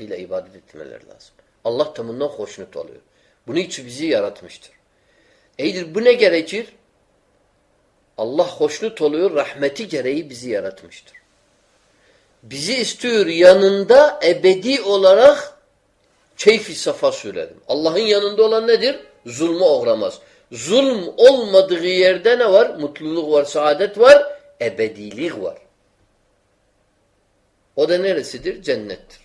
hakkıyla ibadet etmeleri lazım. Allah da bundan hoşnut oluyor. Bunun için bizi yaratmıştır. Eydir bu ne gerekir? Allah hoşnut oluyor, rahmeti gereği bizi yaratmıştır. Bizi istiyor yanında ebedi olarak keyfi safa sürelim. Allah'ın yanında olan nedir? Zulmü uğramaz. Zulm olmadığı yerde ne var? Mutluluk var, saadet var, ebedilik var. O da neresidir? Cennettir.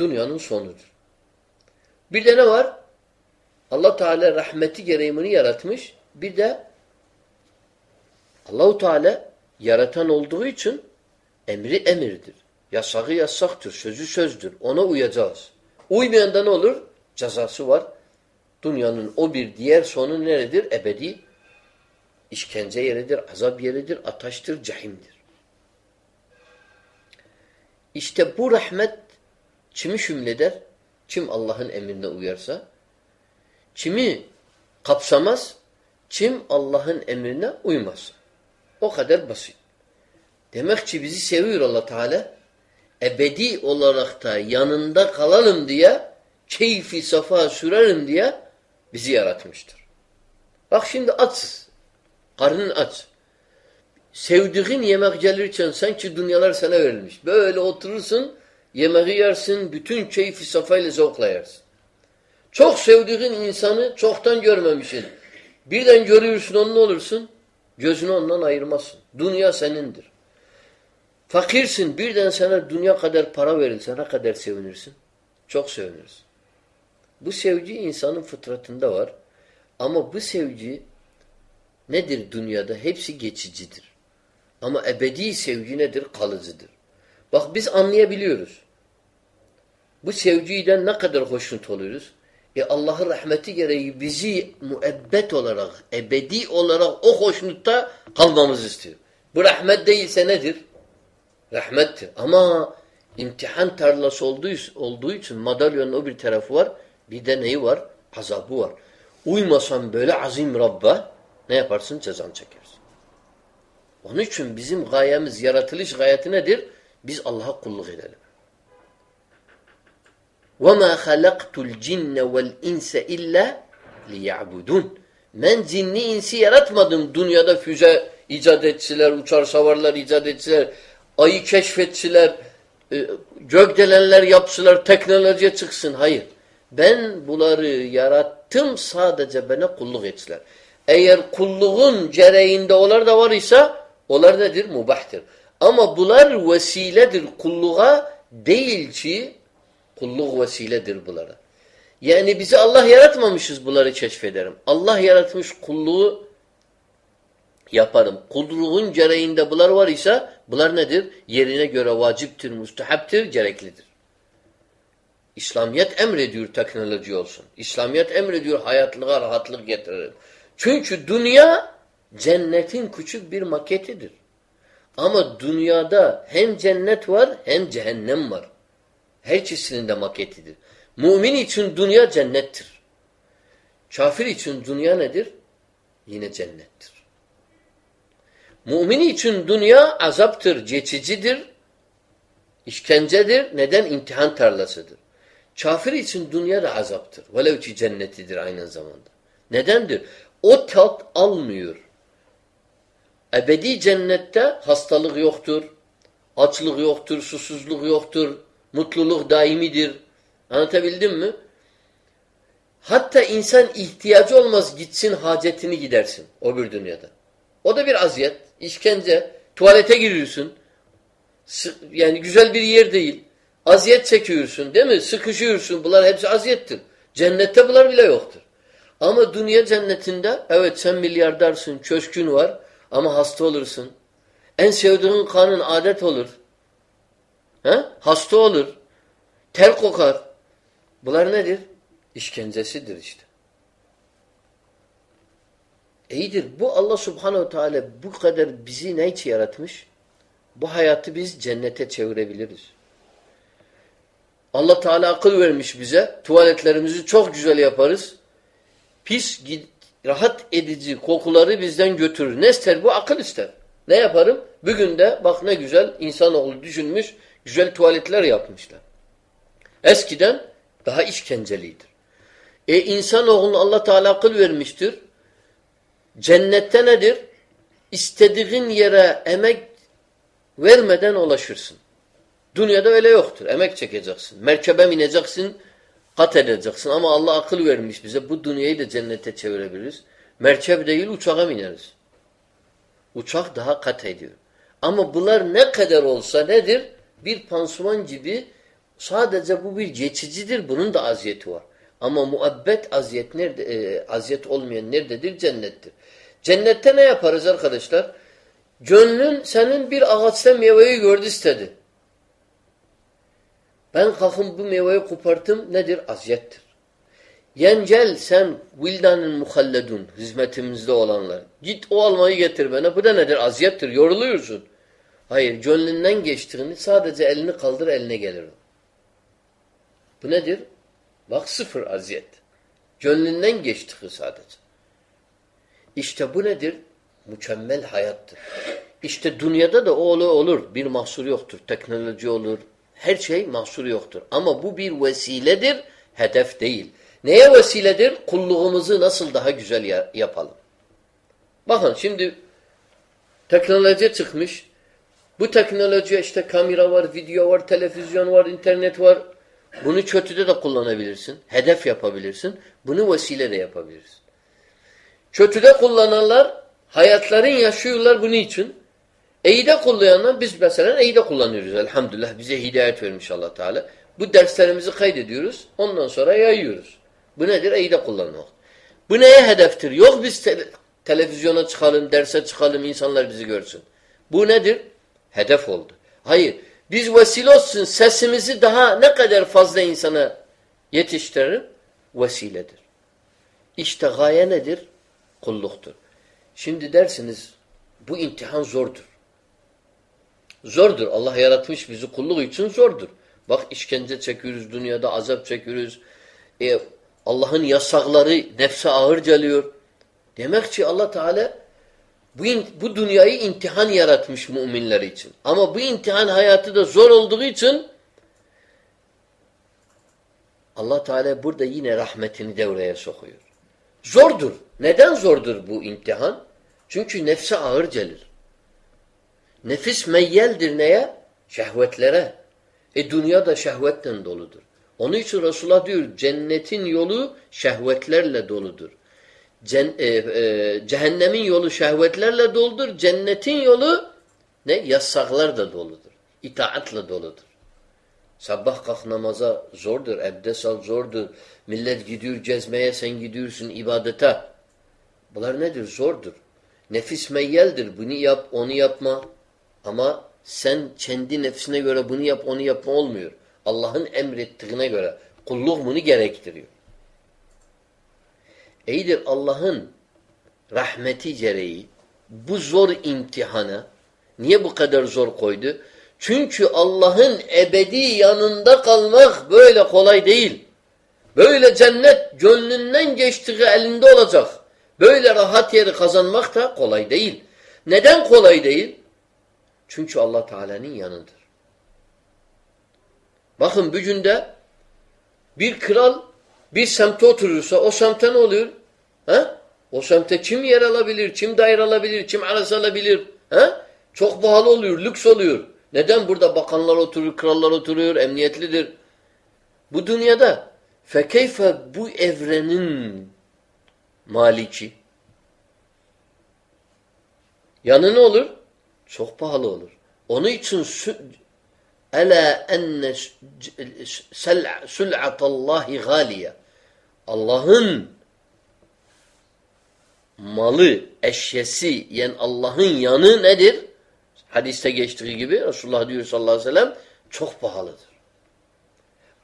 Dünyanın sonudur. Bir de ne var? Allah Teala rahmeti gereği bunu yaratmış. Bir de Allahu Teala yaratan olduğu için emri emirdir. Yasağı yasaktır, sözü sözdür. Ona uyacağız. Uymayanda ne olur? Cezası var. Dünyanın o bir diğer sonu neredir? Ebedi işkence yeridir, azap yeridir, ataştır, cehimdir. İşte bu rahmet kimi şümleder? Kim Allah'ın emrine uyarsa? Kimi kapsamaz? Kim Allah'ın emrine uymaz? O kadar basit. Demek ki bizi seviyor allah Teala. Ebedi olarak da yanında kalalım diye, keyfi safa sürerim diye bizi yaratmıştır. Bak şimdi açız. Karnın aç. Sevdiğin yemek gelirken sanki dünyalar sana verilmiş. Böyle oturursun, yemeği yersin, bütün keyfi safayla zevkla yersin. Çok sevdiğin insanı çoktan görmemişsin. Birden görüyorsun onun ne olursun? Gözünü ondan ayırmazsın. Dünya senindir. Fakirsin birden sana dünya kadar para verilse ne kadar sevinirsin? Çok sevinirsin. Bu sevgi insanın fıtratında var. Ama bu sevgi nedir dünyada? Hepsi geçicidir. Ama ebedi sevgi nedir? Kalıcıdır. Bak biz anlayabiliyoruz. Bu sevgiden ne kadar hoşnut oluyoruz? E Allah'ın rahmeti gereği bizi müebbet olarak, ebedi olarak o hoşnutta kalmamızı istiyor. Bu rahmet değilse nedir? Rahmettir. Ama imtihan tarlası olduğu, olduğu için madalyonun o bir tarafı var. Bir de neyi var? Azabı var. Uymasan böyle azim Rabba ne yaparsın? Cezan çekersin. Onun için bizim gayemiz, yaratılış gayeti nedir? Biz Allah'a kulluk edelim. وَمَا خَلَقْتُ الْجِنَّ وَالْاِنْسَ اِلَّا لِيَعْبُدُونَ Ben cinni insi yaratmadım. Dünyada füze icat etçiler, uçar savarlar icat etçiler, ayı keşfetçiler, e, gökdelenler yapsılar, teknolojiye çıksın. Hayır. Ben bunları yarattım sadece bana kulluk ettiler. Eğer kulluğun gereğinde onlar da var ise onlar nedir? Mubahtir. Ama bunlar vesiledir kulluğa değil ki kulluk vesiledir bunlara. Yani bizi Allah yaratmamışız bunları keşfederim. Allah yaratmış kulluğu yaparım. Kulluğun gereğinde bunlar var ise bunlar nedir? Yerine göre vaciptir, müstehaptir, gereklidir. İslamiyet emrediyor teknoloji olsun. İslamiyet emrediyor hayatlığa rahatlık getirelim. Çünkü dünya cennetin küçük bir maketidir. Ama dünyada hem cennet var hem cehennem var. Her ikisinin de maketidir. Mümin için dünya cennettir. Kafir için dünya nedir? Yine cennettir. Mümin için dünya azaptır, geçicidir, işkencedir. Neden? İmtihan tarlasıdır. Kafir için dünya da azaptır. Velev ki cennetidir aynı zamanda. Nedendir? O tat almıyor. Ebedi cennette hastalık yoktur, açlık yoktur, susuzluk yoktur, mutluluk daimidir. Anlatabildim mi? Hatta insan ihtiyacı olmaz gitsin hacetini gidersin o bir dünyada. O da bir aziyet, işkence. Tuvalete giriyorsun. Yani güzel bir yer değil. Aziyet çekiyorsun değil mi? Sıkışıyorsun. Bunlar hepsi aziyettir. Cennette bunlar bile yoktur. Ama dünya cennetinde evet sen milyardarsın, köşkün var ama hasta olursun. En sevdiğin kanın adet olur. He? Hasta olur. Ter kokar. Bunlar nedir? İşkencesidir işte. İyidir. Bu Allah subhanehu teala bu kadar bizi ne için yaratmış? Bu hayatı biz cennete çevirebiliriz. Allah Teala akıl vermiş bize. Tuvaletlerimizi çok güzel yaparız. Pis, rahat edici kokuları bizden götürür. Ne ister bu? Akıl ister. Ne yaparım? Bugün de bak ne güzel insanoğlu düşünmüş, güzel tuvaletler yapmışlar. Eskiden daha işkencelidir. E insanoğluna Allah Teala akıl vermiştir. Cennette nedir? İstediğin yere emek vermeden ulaşırsın. Dünyada öyle yoktur. Emek çekeceksin. Merkebe bineceksin, kat edeceksin. Ama Allah akıl vermiş bize. Bu dünyayı da cennete çevirebiliriz. Merkep değil uçağa bineriz. Uçak daha kat ediyor. Ama bunlar ne kadar olsa nedir? Bir pansuman gibi sadece bu bir geçicidir. Bunun da aziyeti var. Ama muabbet aziyet nerede? E, aziyet olmayan nerededir? Cennettir. Cennette ne yaparız arkadaşlar? Gönlün senin bir ağaçta meyveyi gördü istedi. Ben kalkın bu meyveyi koparttım nedir? Aziyettir. Yencel sen vildanın muhalledun hizmetimizde olanlar. Git o almayı getir bana. Bu da nedir? Aziyettir. Yoruluyorsun. Hayır. Gönlünden geçtiğini sadece elini kaldır eline gelir. Bu nedir? Bak sıfır aziyet. Gönlünden geçtiği sadece. İşte bu nedir? Mükemmel hayattır. İşte dünyada da o olur. Bir mahsur yoktur. Teknoloji olur. Her şey mahsur yoktur. Ama bu bir vesiledir, hedef değil. Neye vesiledir? Kulluğumuzu nasıl daha güzel yapalım. Bakın şimdi teknoloji çıkmış. Bu teknoloji işte kamera var, video var, televizyon var, internet var. Bunu kötüde de kullanabilirsin. Hedef yapabilirsin. Bunu vesile de yapabilirsin. Kötüde kullananlar hayatların yaşıyorlar bunun için. İyi de kullayanlar biz mesela iyi de kullanıyoruz elhamdülillah. Bize hidayet vermiş allah Teala. Bu derslerimizi kaydediyoruz. Ondan sonra yayıyoruz. Bu nedir? İyi de kullanmak. Bu neye hedeftir? Yok biz te televizyona çıkalım, derse çıkalım, insanlar bizi görsün. Bu nedir? Hedef oldu. Hayır. Biz vesile olsun sesimizi daha ne kadar fazla insana yetiştirir? Vesiledir. İşte gaye nedir? Kulluktur. Şimdi dersiniz bu imtihan zordur. Zordur. Allah yaratmış bizi kulluk için zordur. Bak işkence çekiyoruz, dünyada azap çekiyoruz. E, Allah'ın yasakları nefse ağır geliyor. Demek ki Allah Teala bu, bu dünyayı imtihan yaratmış müminler için. Ama bu imtihan hayatı da zor olduğu için Allah Teala burada yine rahmetini devreye sokuyor. Zordur. Neden zordur bu imtihan? Çünkü nefse ağır gelir. Nefis meyyeldir neye? Şehvetlere. E dünya da şehvetten doludur. Onun için Resulullah diyor cennetin yolu şehvetlerle doludur. Cen, e, e, cehennemin yolu şehvetlerle doludur. Cennetin yolu ne? Yasaklar da doludur. İtaatla doludur. Sabah kalk namaza zordur. Ebdes al zordur. Millet gidiyor gezmeye sen gidiyorsun ibadete. Bunlar nedir? Zordur. Nefis meyyeldir. Bunu yap, onu yapma. Ama sen kendi nefsine göre bunu yap, onu yapma olmuyor. Allah'ın emrettiğine göre. Kulluk bunu gerektiriyor. İyidir Allah'ın rahmeti gereği bu zor imtihana niye bu kadar zor koydu? Çünkü Allah'ın ebedi yanında kalmak böyle kolay değil. Böyle cennet gönlünden geçtiği elinde olacak. Böyle rahat yeri kazanmak da kolay değil. Neden kolay değil? Çünkü Allah Teala'nın yanıdır. Bakın bugün de bir kral bir semte oturursa o semte ne oluyor? He? O semte kim yer alabilir, kim daire alabilir, kim arası alabilir? He? Çok pahalı oluyor, lüks oluyor. Neden burada bakanlar oturur, krallar oturuyor, emniyetlidir? Bu dünyada fekeyfe bu evrenin maliki yanı ne olur? Çok pahalı olur. Onun için Ela enne sul'atallahi galiye. Allah'ın malı, eşyesi, yani Allah'ın yanı nedir? Hadiste geçtiği gibi Resulullah diyor sallallahu aleyhi ve sellem çok pahalıdır.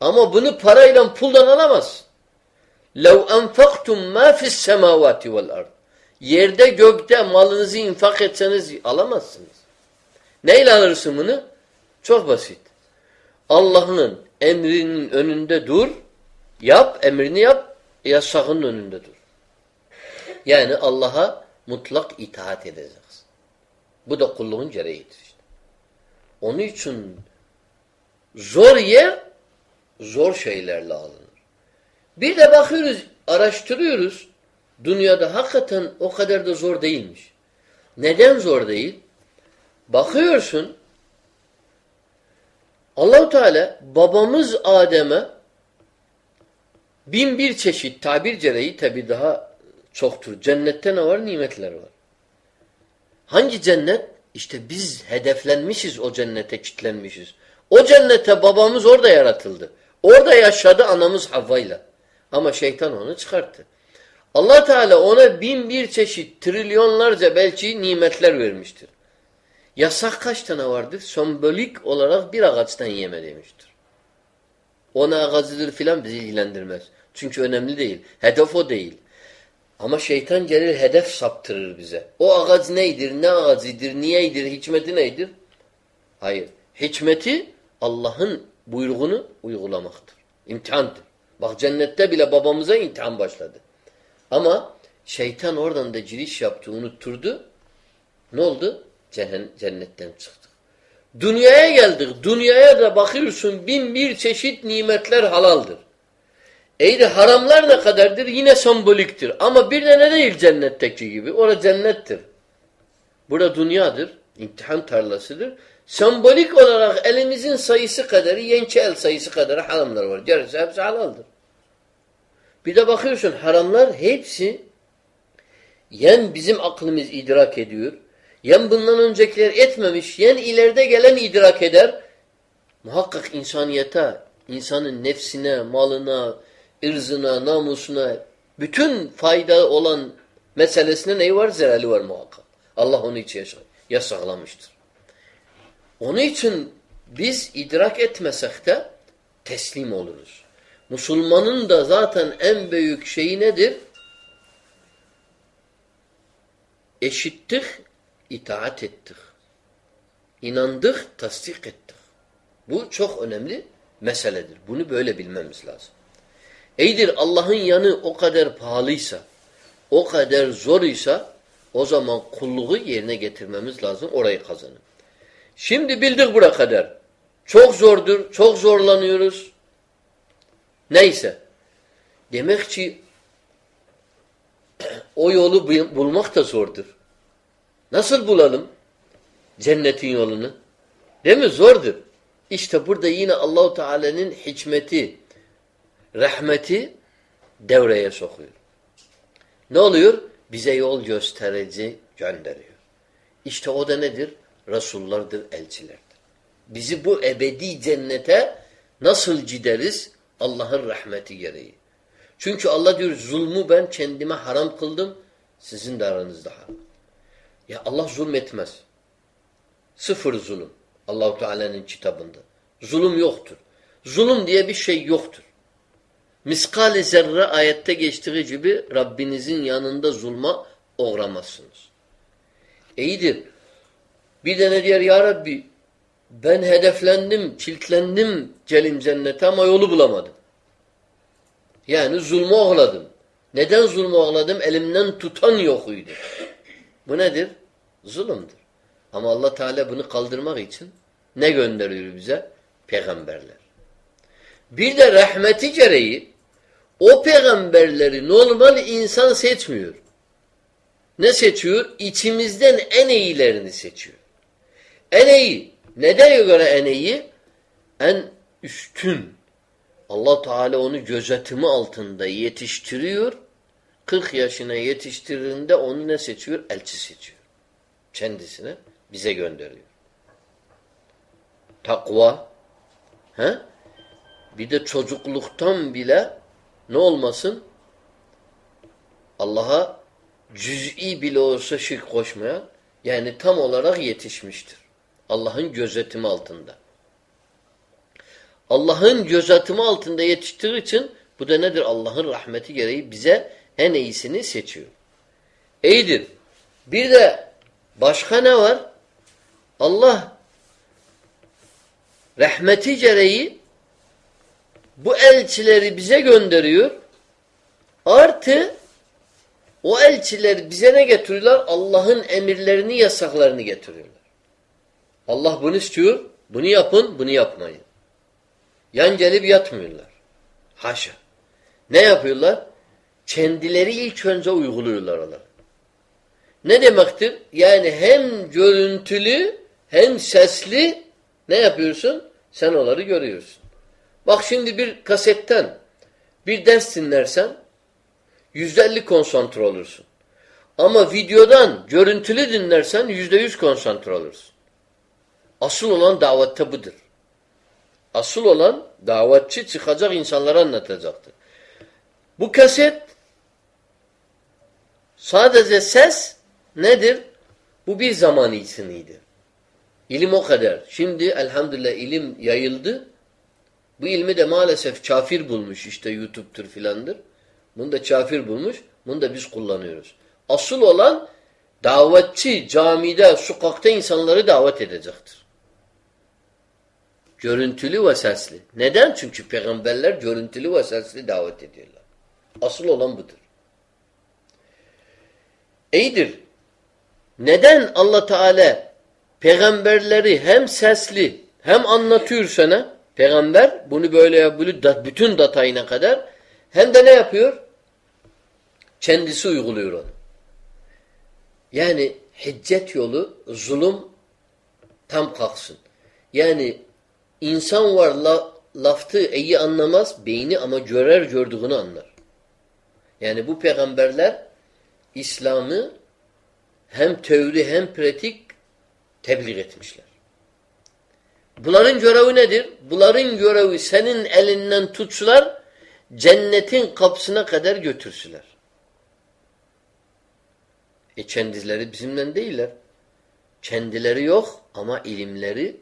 Ama bunu parayla puldan alamaz. لَوْ اَنْفَقْتُمْ مَا فِي السَّمَاوَاتِ وَالْاَرْضِ Yerde gökte malınızı infak etseniz alamazsınız. Neyle alırsın bunu? Çok basit. Allah'ın emrinin önünde dur, yap, emrini yap, yasağının önünde dur. Yani Allah'a mutlak itaat edeceğiz. Bu da kulluğun gereğidir işte. Onun için zor yer zor şeylerle alınır. Bir de bakıyoruz, araştırıyoruz. Dünyada hakikaten o kadar da zor değilmiş. Neden zor değil? Bakıyorsun Allahu Teala babamız Adem'e bin bir çeşit tabir gereği tabi daha çoktur. Cennette ne var? Nimetler var. Hangi cennet? İşte biz hedeflenmişiz o cennete kitlenmişiz. O cennete babamız orada yaratıldı. Orada yaşadı anamız Havva'yla. Ama şeytan onu çıkarttı. allah Teala ona bin bir çeşit trilyonlarca belki nimetler vermiştir. Yasak kaç tane vardır? Sembolik olarak bir ağaçtan yeme demiştir. Ona ağacıdır filan bizi ilgilendirmez. Çünkü önemli değil. Hedef o değil. Ama şeytan gelir hedef saptırır bize. O ağaç neydir, ne ağacıdır, niyedir, hikmeti neydir? Hayır. Hikmeti Allah'ın buyruğunu uygulamaktır. İmtihandır. Bak cennette bile babamıza imtihan başladı. Ama şeytan oradan da giriş yaptı, unutturdu. Ne oldu? Cennetten çıktık. Dünyaya geldik. Dünyaya da bakıyorsun bin bir çeşit nimetler halaldır. De haramlar ne kadardır? Yine semboliktir. Ama bir de ne değil cennetteki gibi. Orada cennettir. Burada dünyadır. İmtihan tarlasıdır. Sembolik olarak elimizin sayısı kadarı, yenki el sayısı kadarı haramlar var. Gerisi hepsi halaldır. Bir de bakıyorsun haramlar hepsi yen bizim aklımız idrak ediyor. Yen bundan öncekiler etmemiş. Yen ileride gelen idrak eder. Muhakkak insaniyete, insanın nefsine, malına, ırzına, namusuna, bütün fayda olan meselesine neyi var? Zerali var muhakkak. Allah onu için yasaklamıştır. Onun için biz idrak etmesek de teslim oluruz. Müslümanın da zaten en büyük şeyi nedir? Eşittik, itaat ettik. İnandık, tasdik ettik. Bu çok önemli meseledir. Bunu böyle bilmemiz lazım. Eydir Allah'ın yanı o kadar pahalıysa, o kadar zor ise o zaman kulluğu yerine getirmemiz lazım. Orayı kazanın. Şimdi bildik bura kadar. Çok zordur, çok zorlanıyoruz. Neyse. Demek ki o yolu bulmak da zordur. Nasıl bulalım? Cennetin yolunu. Değil mi? Zordur. İşte burada yine Allahu Teala'nın hikmeti, rahmeti devreye sokuyor. Ne oluyor? Bize yol gösterici gönderiyor. İşte o da nedir? Resullardır, elçilerdir. Bizi bu ebedi cennete nasıl gideriz? Allah'ın rahmeti gereği. Çünkü Allah diyor zulmü ben kendime haram kıldım, sizin de aranızda haram. Ya Allah zulmetmez. Sıfır zulüm. Allahu Teala'nın kitabında. Zulüm yoktur. Zulüm diye bir şey yoktur. Miskal-i zerre ayette geçtiği gibi Rabbinizin yanında zulma uğramazsınız. İyidir. Bir de ne diyor ya Rabbi ben hedeflendim, çiltlendim celim cennete ama yolu bulamadım. Yani zulmü oğladım. Neden zulmü oğladım? Elimden tutan yokuydu. Bu nedir? Zulümdür. Ama Allah Teala bunu kaldırmak için ne gönderiyor bize? Peygamberler. Bir de rahmeti gereği o peygamberleri normal insan seçmiyor. Ne seçiyor? İçimizden en iyilerini seçiyor. En iyi. Neden göre en iyi? En üstün. Allah Teala onu gözetimi altında yetiştiriyor. 40 yaşına yetiştirdiğinde onu ne seçiyor? Elçi seçiyor. Kendisine bize gönderiyor. Takva. He? Bir de çocukluktan bile ne olmasın? Allah'a cüz'i bile olsa şirk koşmayan yani tam olarak yetişmiştir. Allah'ın gözetimi altında. Allah'ın gözetimi altında yetiştiği için bu da nedir? Allah'ın rahmeti gereği bize en iyisini seçiyor. İyidir. Bir de başka ne var? Allah rahmeti gereği bu elçileri bize gönderiyor. Artı o elçiler bize ne getiriyorlar? Allah'ın emirlerini, yasaklarını getiriyorlar. Allah bunu istiyor. Bunu yapın, bunu yapmayın. Yan gelip yatmıyorlar. Haşa. Ne yapıyorlar? Kendileri ilk önce uyguluyorlar onları. Ne demektir? Yani hem görüntülü hem sesli ne yapıyorsun? Sen onları görüyorsun. Bak şimdi bir kasetten bir ders dinlersen yüzde elli konsantre olursun. Ama videodan görüntülü dinlersen yüzde yüz konsantre olursun. Asıl olan davette budur. Asıl olan davetçi çıkacak insanlara anlatacaktır. Bu kaset sadece ses nedir? Bu bir zaman içiniydi. İlim o kadar. Şimdi elhamdülillah ilim yayıldı. Bu ilmi de maalesef kafir bulmuş işte YouTube'tur filandır. Bunu da kafir bulmuş. Bunu da biz kullanıyoruz. Asıl olan davetçi camide, sokakta insanları davet edecektir. Görüntülü ve sesli. Neden? Çünkü peygamberler görüntülü ve sesli davet ediyorlar. Asıl olan budur. İyidir. Neden Allah Teala peygamberleri hem sesli hem anlatıyor sana? Peygamber bunu böyle yapıyor bütün detayına kadar hem de ne yapıyor? Kendisi uyguluyor onu. Yani hiccet yolu zulüm tam kalksın. Yani insan var la, laftı iyi anlamaz beyni ama görer gördüğünü anlar. Yani bu peygamberler İslam'ı hem teori hem pratik tebliğ etmişler. Bunların görevi nedir? Bunların görevi senin elinden tutsular, cennetin kapısına kadar götürsüler. E kendileri bizimle değiller. Kendileri yok ama ilimleri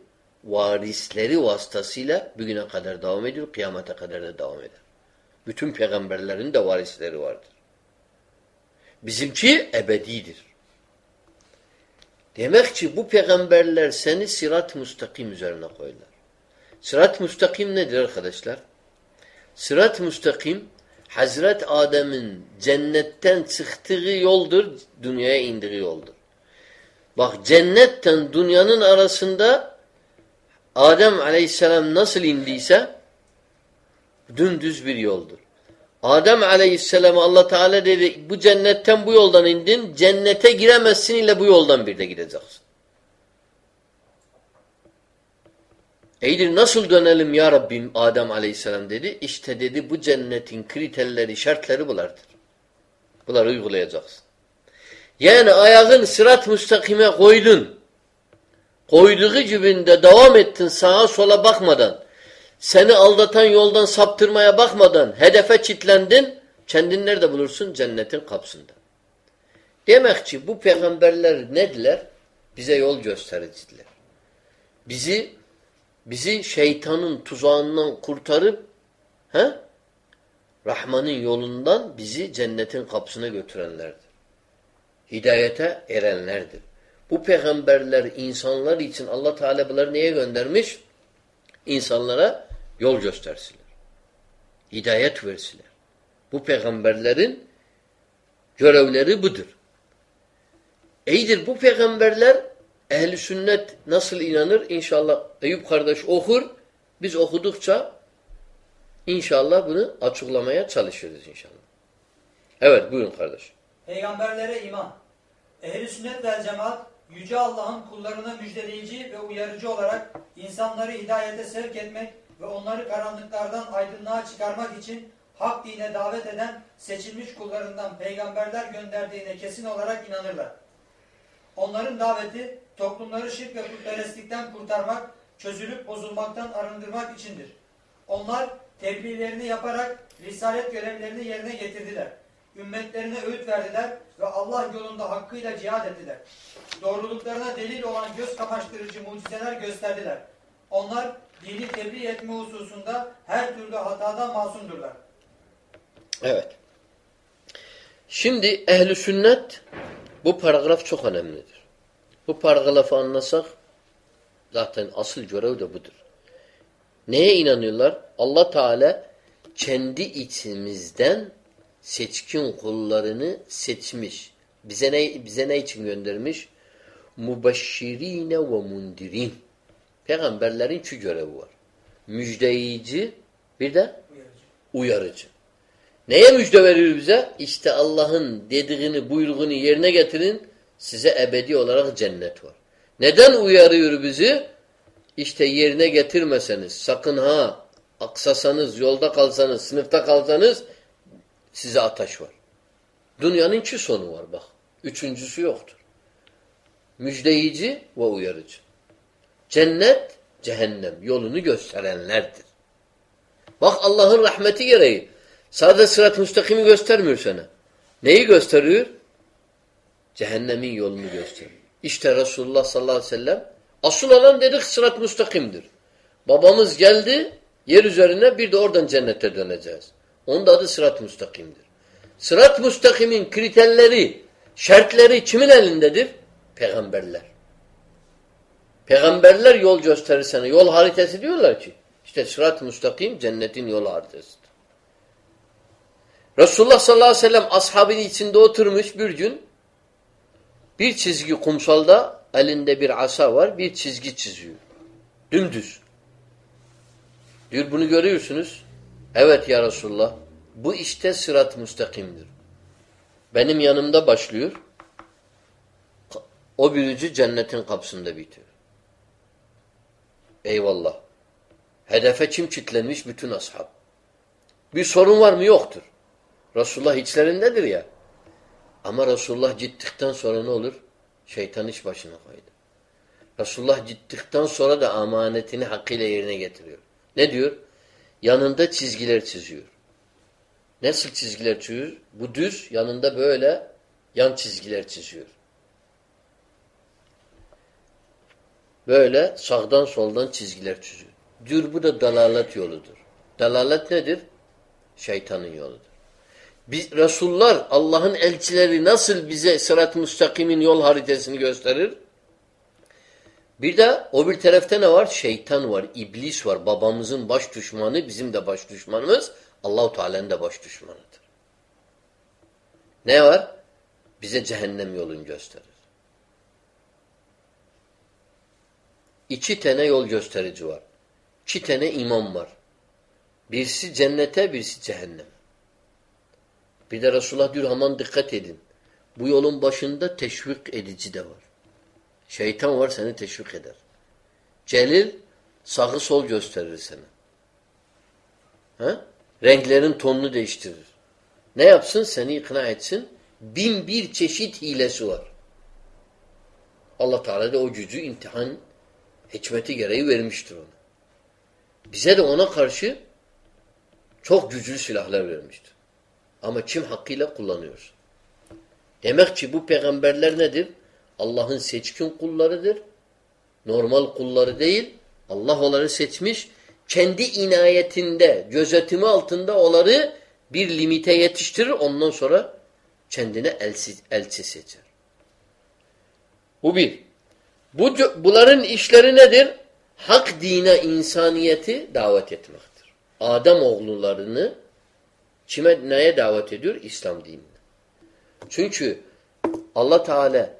varisleri vasıtasıyla bugüne kadar devam ediyor, kıyamete kadar da devam eder. Bütün peygamberlerin de varisleri vardır. Bizimki ebedidir. Demek ki bu peygamberler seni sırat müstakim üzerine koyarlar. Sırat müstakim nedir arkadaşlar? Sırat müstakim Hazret Adem'in cennetten çıktığı yoldur, dünyaya indiği yoldur. Bak cennetten dünyanın arasında Adem aleyhisselam nasıl indiyse dümdüz bir yoldur. Adem aleyhisselam Allah Teala dedi bu cennetten bu yoldan indin cennete giremezsin ile bu yoldan bir de gideceksin. İyidir nasıl dönelim ya Rabbim Adem aleyhisselam dedi. İşte dedi bu cennetin kriterleri şartları bulardır. Bunları uygulayacaksın. Yani ayağın sırat müstakime koydun. Koyduğu cibinde devam ettin sağa sola bakmadan. Seni aldatan yoldan saptırmaya bakmadan hedefe çitlendin. Kendin nerede bulursun? Cennetin kapsında. Demek ki bu peygamberler nediler? Bize yol göstericiler. Bizi bizi şeytanın tuzağından kurtarıp he? Rahman'ın yolundan bizi cennetin kapısına götürenlerdir. Hidayete erenlerdir. Bu peygamberler insanlar için Allah Teala bunları neye göndermiş? İnsanlara yol göstersiler. Hidayet versiler. Bu peygamberlerin görevleri budur. İyidir bu peygamberler ehli sünnet nasıl inanır? İnşallah Eyüp kardeş okur. Biz okudukça inşallah bunu açıklamaya çalışırız inşallah. Evet buyurun kardeş. Peygamberlere iman. Ehli sünnet vel cemaat Yüce Allah'ın kullarına müjdeleyici ve uyarıcı olarak insanları hidayete sevk etmek ve onları karanlıklardan aydınlığa çıkarmak için hak dine davet eden seçilmiş kullarından peygamberler gönderdiğine kesin olarak inanırlar. Onların daveti toplumları şirk ve putperestlikten kurtarmak, çözülüp bozulmaktan arındırmak içindir. Onlar tebliğlerini yaparak risalet görevlerini yerine getirdiler. Ümmetlerine öğüt verdiler ve Allah yolunda hakkıyla cihad ettiler. Doğruluklarına delil olan göz kamaştırıcı mucizeler gösterdiler. Onlar dini tebliğ etme hususunda her türlü hatadan masumdurlar. Evet. Şimdi ehli sünnet bu paragraf çok önemlidir. Bu paragrafı anlasak zaten asıl görev de budur. Neye inanıyorlar? Allah Teala kendi içimizden seçkin kullarını seçmiş. Bize ne bize ne için göndermiş? Mubeşşirine ve mundirin. Peygamberlerin şu görevi var. müjdeleyici bir de uyarıcı. Neye müjde veriyor bize? İşte Allah'ın dediğini, buyruğunu yerine getirin. Size ebedi olarak cennet var. Neden uyarıyor bizi? İşte yerine getirmeseniz, sakın ha aksasanız, yolda kalsanız, sınıfta kalsanız size ateş var. Dünyanın iki sonu var bak. Üçüncüsü yoktur. Müjdeyici ve uyarıcı. Cennet, cehennem yolunu gösterenlerdir. Bak Allah'ın rahmeti gereği. Sadece sırat müstakimi göstermiyor sana. Neyi gösteriyor? Cehennemin yolunu gösteriyor. İşte Resulullah sallallahu aleyhi ve sellem asıl olan dedik sırat müstakimdir. Babamız geldi yer üzerine bir de oradan cennete döneceğiz. Onun da adı sırat müstakimdir. Sırat müstakimin kriterleri, şartları kimin elindedir? Peygamberler. Peygamberler yol gösterir. Yol haritası diyorlar ki. İşte sırat-ı müstakim cennetin yol haritasıdır. Resulullah sallallahu aleyhi ve sellem ashabın içinde oturmuş bir gün bir çizgi kumsalda elinde bir asa var bir çizgi çiziyor. Dümdüz. Diyor bunu görüyorsunuz. Evet ya Resulullah. Bu işte sırat-ı müstakimdir. Benim yanımda başlıyor. O bürücü cennetin kapısında bitiyor. Eyvallah. Hedefe kim kitlenmiş? Bütün ashab. Bir sorun var mı? Yoktur. Resulullah içlerindedir ya. Ama Resulullah gittikten sonra ne olur? Şeytan iş başına koydu. Resulullah gittikten sonra da amanetini hakkıyla yerine getiriyor. Ne diyor? Yanında çizgiler çiziyor. Nasıl çizgiler çiziyor? Bu düz, yanında böyle yan çizgiler çiziyor. Böyle sağdan soldan çizgiler çiziyor. Diyor bu da dalalet yoludur. Dalalet nedir? Şeytanın yoludur. Biz, Resullar, Allah'ın elçileri nasıl bize sırat-ı müstakimin yol haritasını gösterir? Bir de o bir tarafta ne var? Şeytan var, iblis var. Babamızın baş düşmanı, bizim de baş düşmanımız. Allahu Teala'nın da baş düşmanıdır. Ne var? Bize cehennem yolunu gösterir. İki tane yol gösterici var. İki tane imam var. Birisi cennete, birisi cehennem. Bir de Resulullah diyor aman dikkat edin. Bu yolun başında teşvik edici de var. Şeytan var seni teşvik eder. Celil sağı sol gösterir sana. Ha? Renklerin tonunu değiştirir. Ne yapsın? Seni ikna etsin. Bin bir çeşit hilesi var. Allah Teala da o gücü imtihan hikmeti gereği vermiştir ona. Bize de ona karşı çok güçlü silahlar vermiştir. Ama kim hakkıyla kullanıyor? Demek ki bu peygamberler nedir? Allah'ın seçkin kullarıdır. Normal kulları değil. Allah onları seçmiş. Kendi inayetinde, gözetimi altında onları bir limite yetiştirir. Ondan sonra kendine elçi, elçi seçer. Bu bir. Bu, bunların işleri nedir? Hak dine insaniyeti davet etmektir. Adem oğullarını kime neye davet ediyor? İslam dinine. Çünkü Allah Teala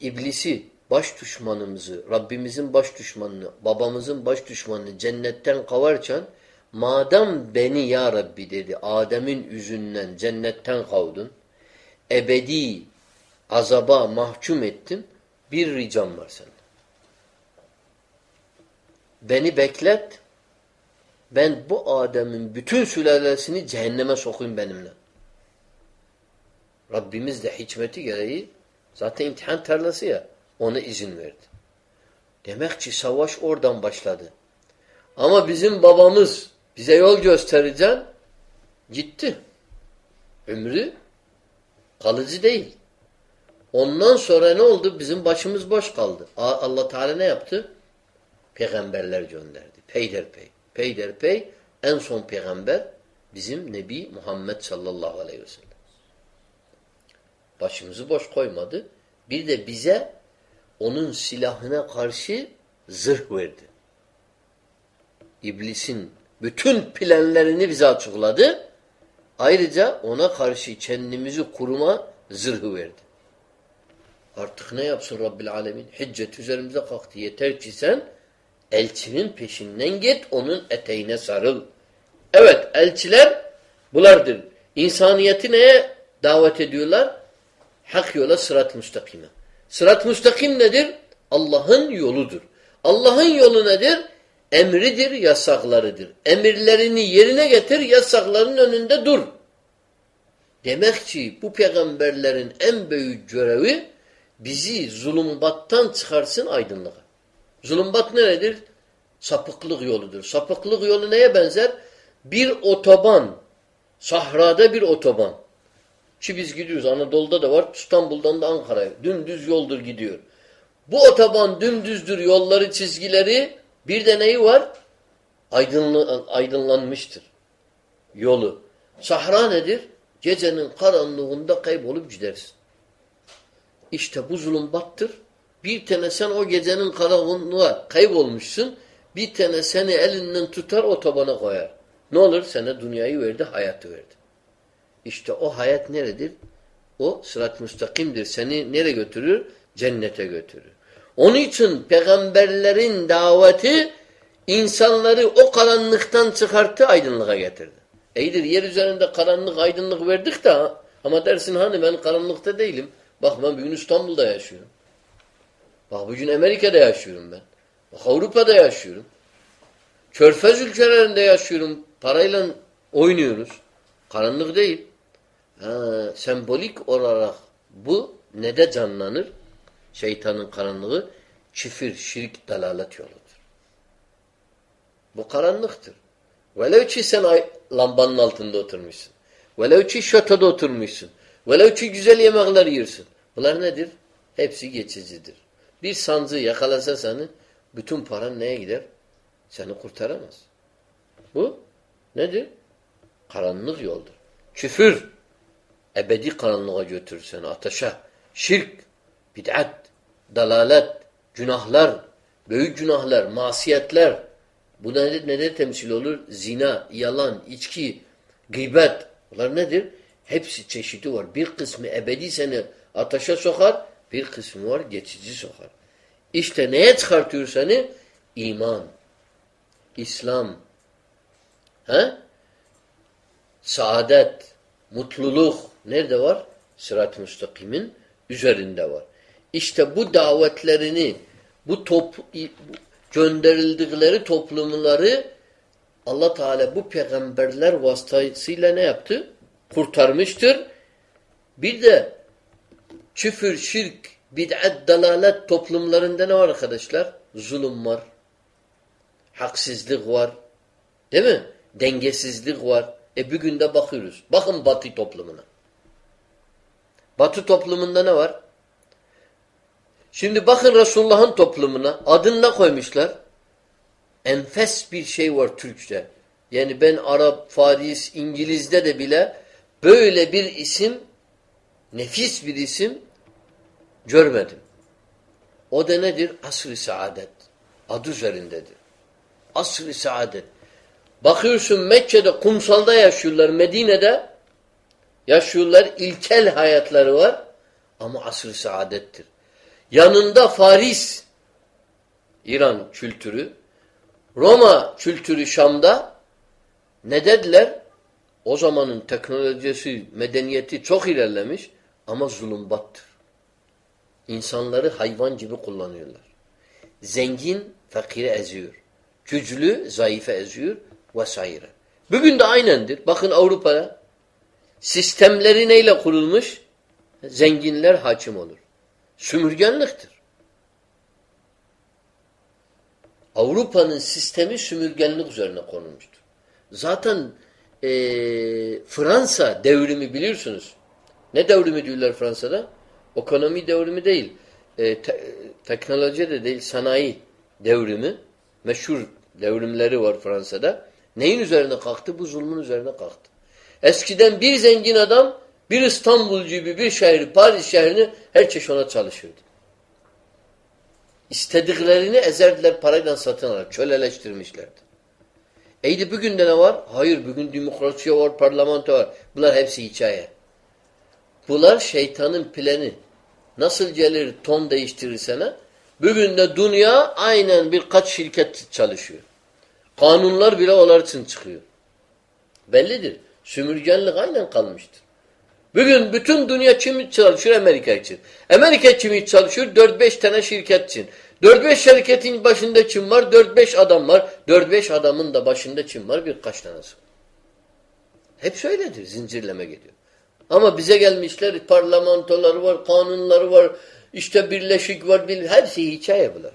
iblisi baş düşmanımızı, Rabbimizin baş düşmanını, babamızın baş düşmanını cennetten kavarken madem beni ya Rabbi dedi Adem'in yüzünden cennetten kavdun ebedi azaba mahkum ettin bir ricam var sende. Beni beklet ben bu Adem'in bütün sülalesini cehenneme sokayım benimle. Rabbimiz de hikmeti gereği zaten imtihan tarlası ya ona izin verdi. Demek ki savaş oradan başladı. Ama bizim babamız bize yol göstereceğim gitti. Ömrü kalıcı değil. Ondan sonra ne oldu? Bizim başımız boş kaldı. Allah Teala ne yaptı? Peygamberler gönderdi. Peyderpey. Peyderpey en son peygamber bizim Nebi Muhammed sallallahu aleyhi ve sellem. Başımızı boş koymadı. Bir de bize onun silahına karşı zırh verdi. İblisin bütün planlarını bize açıkladı. Ayrıca ona karşı kendimizi kuruma zırhı verdi. Artık ne yapsın Rabbil Alemin? Hiccet üzerimize kalktı. Yeter ki sen Elçinin peşinden git, onun eteğine sarıl. Evet, elçiler bulardır. İnsaniyeti neye davet ediyorlar? Hak yola sırat müstakime. Sırat müstakim nedir? Allah'ın yoludur. Allah'ın yolu nedir? Emridir, yasaklarıdır. Emirlerini yerine getir, yasakların önünde dur. Demek ki bu peygamberlerin en büyük görevi bizi zulümbattan çıkarsın aydınlığa. Zulümbat nedir? Sapıklık yoludur. Sapıklık yolu neye benzer? Bir otoban. Sahrada bir otoban. Ki biz gidiyoruz. Anadolu'da da var. İstanbul'dan da Ankara'ya. Dümdüz yoldur gidiyor. Bu otoban dümdüzdür. Yolları, çizgileri bir de neyi var? Aydınlı, aydınlanmıştır. Yolu. Sahra nedir? Gecenin karanlığında kaybolup gidersin. İşte bu zulümbattır. Bir tane sen o gecenin karanlığına kaybolmuşsun. Bir tane seni elinden tutar otobana koyar. Ne olur? Sana dünyayı verdi, hayatı verdi. İşte o hayat neredir? O sırat müstakimdir. Seni nereye götürür? Cennete götürür. Onun için peygamberlerin daveti insanları o karanlıktan çıkarttı, aydınlığa getirdi. İyidir yer üzerinde karanlık, aydınlık verdik de ama dersin hani ben karanlıkta değilim. Bak ben bugün İstanbul'da yaşıyorum. Bak bugün Amerika'da yaşıyorum ben. Bak Avrupa'da yaşıyorum. Körfez ülkelerinde yaşıyorum. Parayla oynuyoruz. Karanlık değil. Ha, sembolik olarak bu ne de canlanır? Şeytanın karanlığı çifir, şirk, dalalet yoludur. Bu karanlıktır. Velev ki sen lambanın altında oturmuşsun. Velev ki şatoda oturmuşsun. Velev ki güzel yemekler yiyorsun. Bunlar nedir? Hepsi geçicidir. Bir sancı yakalasa seni bütün paran neye gider? Seni kurtaramaz. Bu nedir? Karanlık yoldur. Küfür ebedi karanlığa götürür seni ateşe. Şirk, bid'at, dalalet, günahlar, büyük günahlar, masiyetler. Bu nedir? Nedir temsil olur? Zina, yalan, içki, gıybet. Bunlar nedir? Hepsi çeşidi var. Bir kısmı ebedi seni ateşe sokar, bir kısmı var geçici sokar. İşte neye çıkartıyor seni? İman, İslam, he? saadet, mutluluk nerede var? Sırat-ı müstakimin üzerinde var. İşte bu davetlerini, bu top, gönderildikleri toplumları Allah Teala bu peygamberler vasıtasıyla ne yaptı? Kurtarmıştır. Bir de küfür, şirk, bid'at, dalalet toplumlarında ne var arkadaşlar? Zulüm var. Haksızlık var. Değil mi? Dengesizlik var. E bir günde bakıyoruz. Bakın Batı toplumuna. Batı toplumunda ne var? Şimdi bakın Resulullah'ın toplumuna adını ne koymuşlar? Enfes bir şey var Türkçe. Yani ben Arap, Faris, İngiliz'de de bile böyle bir isim, nefis bir isim görmedim. O da nedir? Asr-ı saadet. Adı üzerindedir. Asr-ı saadet. Bakıyorsun Mekke'de kumsalda yaşıyorlar, Medine'de yaşıyorlar, ilkel hayatları var ama asr-ı saadettir. Yanında Faris, İran kültürü, Roma kültürü Şam'da ne dediler? O zamanın teknolojisi, medeniyeti çok ilerlemiş ama zulümbattır. İnsanları hayvan gibi kullanıyorlar. Zengin fakire eziyor. Güçlü zayıfe eziyor vesaire. Bugün de aynendir. Bakın Avrupa'da sistemleri neyle kurulmuş? Zenginler hakim olur. Sümürgenliktir. Avrupa'nın sistemi sümürgenlik üzerine konulmuştur. Zaten e, Fransa devrimi biliyorsunuz. Ne devrimi diyorlar Fransa'da? Ekonomi devrimi değil. E, te, teknoloji de değil, sanayi devrimi. Meşhur devrimleri var Fransa'da. Neyin üzerine kalktı? Bu zulmün üzerine kalktı. Eskiden bir zengin adam bir İstanbul gibi bir şehri, Paris şehrini her çeşit ona çalışırdı. İstediklerini ezerdiler parayla satın alır. Köleleştirmişlerdi. Eydi bugün de ne var? Hayır bugün demokrasi var, parlamento var. Bunlar hepsi hikaye. Bunlar şeytanın planı. Nasıl gelir ton değiştirir sana? Bugün de dünya aynen birkaç şirket çalışıyor. Kanunlar bile onlar için çıkıyor. Bellidir. Sümürgenlik aynen kalmıştır. Bugün bütün dünya kim çalışıyor? Amerika için. Amerika kim çalışıyor? 4-5 tane şirket için. 4-5 şirketin başında kim var? 4-5 adam var. 4-5 adamın da başında kim var? Birkaç tanesi. Hep öyledir. Zincirleme geliyor. Ama bize gelmişler parlamentoları var, kanunları var, işte birleşik var, bir, hepsi hikaye bunlar.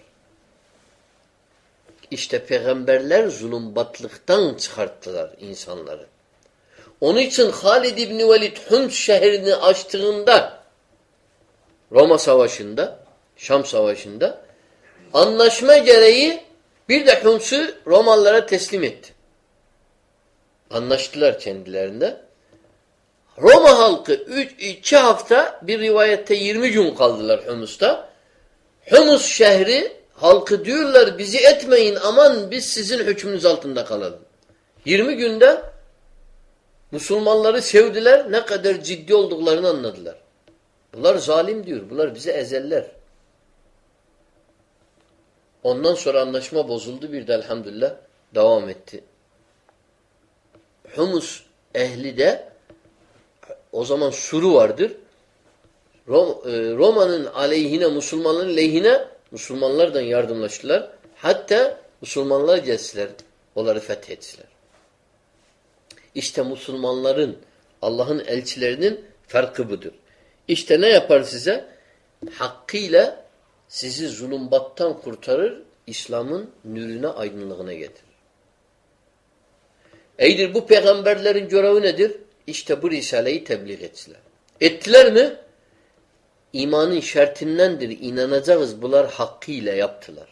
İşte peygamberler zulümbatlıktan çıkarttılar insanları. Onun için Halid İbni Velid Hums şehrini açtığında Roma Savaşı'nda, Şam Savaşı'nda anlaşma gereği bir de Hums'u Romalılara teslim etti. Anlaştılar kendilerinde. Roma halkı 2 hafta bir rivayette 20 gün kaldılar Humus'ta. Humus şehri halkı diyorlar bizi etmeyin aman biz sizin hükmünüz altında kalalım. 20 günde Müslümanları sevdiler ne kadar ciddi olduklarını anladılar. Bunlar zalim diyor. Bunlar bizi ezeller. Ondan sonra anlaşma bozuldu bir de elhamdülillah devam etti. Humus ehli de o zaman suru vardır. Roma'nın aleyhine, Müslümanların lehine Müslümanlardan yardımlaştılar. Hatta Müslümanlar gelsiler, onları fethettiler. İşte Müslümanların, Allah'ın elçilerinin farkı budur. İşte ne yapar size? Hakkıyla sizi zulümbattan kurtarır, İslam'ın nürüne, aydınlığına getirir. Eydir bu peygamberlerin görevi nedir? İşte bu Risale'yi tebliğ ettiler. Ettiler mi? İmanın şertindendir. İnanacağız. Bunlar hakkıyla yaptılar.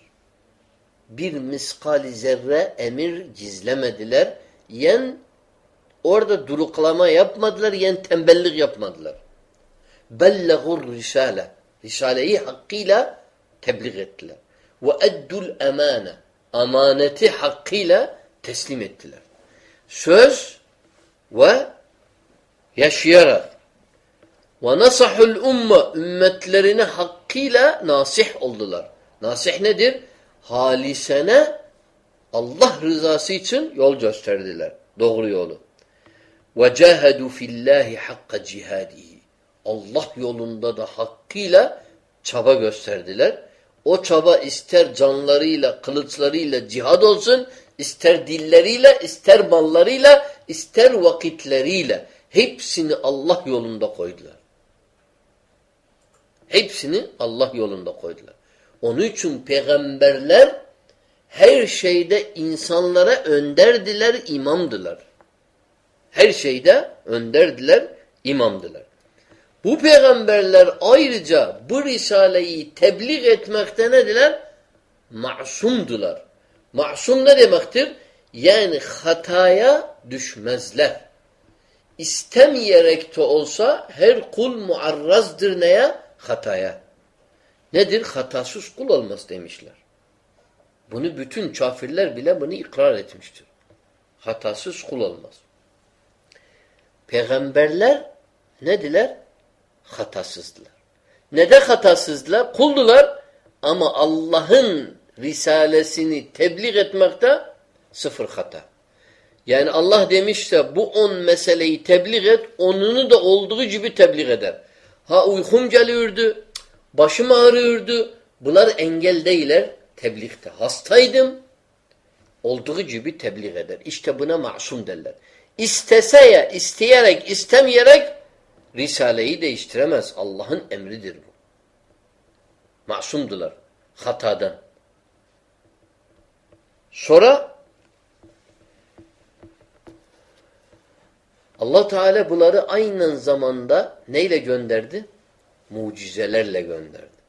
Bir miskali zerre emir gizlemediler. Yen orada duruklama yapmadılar. Yen tembellik yapmadılar. Bellegur risale. Risaleyi hakkıyla tebliğ ettiler. Ve eddul emane. Amaneti hakkıyla teslim ettiler. Söz ve yaşayarak ve nasahul umma ümmetlerine hakkıyla nasih oldular. Nasih nedir? Halisene Allah rızası için yol gösterdiler. Doğru yolu. Ve cahedu fillahi hakka cihadihi. Allah yolunda da hakkıyla çaba gösterdiler. O çaba ister canlarıyla, kılıçlarıyla cihad olsun, ister dilleriyle, ister mallarıyla, ister vakitleriyle. Hepsini Allah yolunda koydular. Hepsini Allah yolunda koydular. Onun için peygamberler her şeyde insanlara önderdiler, imamdılar. Her şeyde önderdiler, imamdılar. Bu peygamberler ayrıca bu risaleyi tebliğ etmekte nediler? Masumdular. Masum ne demektir? Yani hataya düşmezler. İstemeyerek de olsa her kul muarrazdır neye? Hataya. Nedir? Hatasız kul olmaz demişler. Bunu bütün kafirler bile bunu ikrar etmiştir. Hatasız kul olmaz. Peygamberler nediler? Hatasızdılar. Nede hatasızdılar? Kuldular ama Allah'ın risalesini tebliğ etmekte sıfır hata. Yani Allah demişse bu on meseleyi tebliğ et, onunu da olduğu gibi tebliğ eder. Ha uykum geliyordu, başım ağrıyordu. Bunlar engel değiller tebliğde. Hastaydım, olduğu gibi tebliğ eder. İşte buna masum derler. İstese ya, isteyerek, istemeyerek Risale'yi değiştiremez. Allah'ın emridir bu. Masumdular hatadan. Sonra Allah Teala bunları aynı zamanda neyle gönderdi? Mucizelerle gönderdi.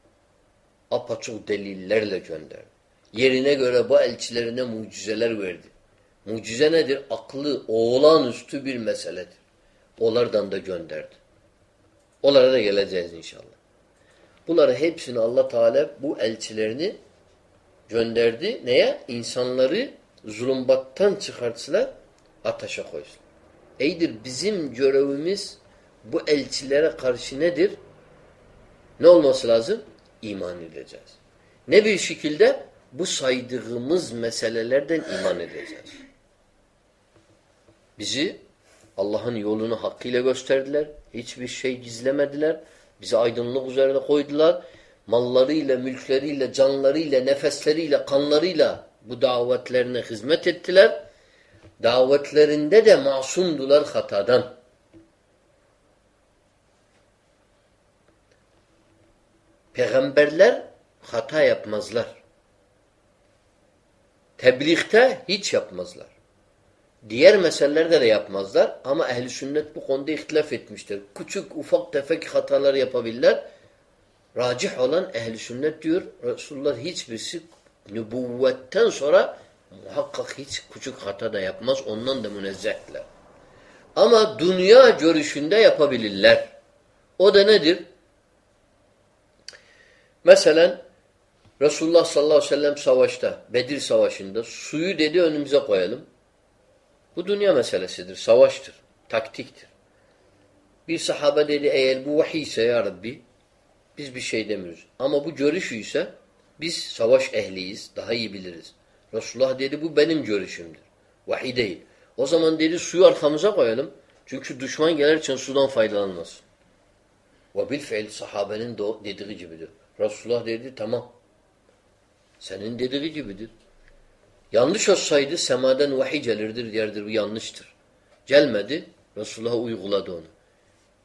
Apaçık delillerle gönderdi. Yerine göre bu elçilerine mucizeler verdi. Mucize nedir? Aklı olağanüstü bir meseledir. Onlardan da gönderdi. Onlara da geleceğiz inşallah. Bunları hepsini Allah Teala bu elçilerini gönderdi. Neye? İnsanları zulümbattan çıkartsınlar, ateşe koysun. Eydir bizim görevimiz bu elçilere karşı nedir? Ne olması lazım? İman edeceğiz. Ne bir şekilde? Bu saydığımız meselelerden iman edeceğiz. Bizi Allah'ın yolunu hakkıyla gösterdiler. Hiçbir şey gizlemediler. Bizi aydınlık üzerine koydular. Mallarıyla, mülkleriyle, canlarıyla, nefesleriyle, kanlarıyla bu davetlerine hizmet ettiler. Davetlerinde de masumdular hatadan. Peygamberler hata yapmazlar. Tebliğde hiç yapmazlar. Diğer meselelerde de yapmazlar ama ehli sünnet bu konuda ihtilaf etmiştir. Küçük ufak tefek hatalar yapabilirler. Racih olan ehli sünnet diyor Resulullah hiçbirisi nübüvvetten sonra muhakkak hiç küçük hata da yapmaz. Ondan da münezzehler. Ama dünya görüşünde yapabilirler. O da nedir? Mesela Resulullah sallallahu aleyhi ve sellem savaşta, Bedir savaşında suyu dedi önümüze koyalım. Bu dünya meselesidir, savaştır, taktiktir. Bir sahabe dedi eğer bu vahiy ise ya Rabbi biz bir şey demiyoruz. Ama bu görüş ise biz savaş ehliyiz, daha iyi biliriz. Resulullah dedi bu benim görüşümdür. Vahiy değil. O zaman dedi suyu arkamıza koyalım. Çünkü düşman gelirken sudan faydalanmaz. Ve bil fiil sahabenin de dediği gibidir. Resulullah dedi tamam. Senin dediği gibidir. Yanlış olsaydı semadan vahiy gelirdir derdir. Bu yanlıştır. Gelmedi. Resulullah uyguladı onu.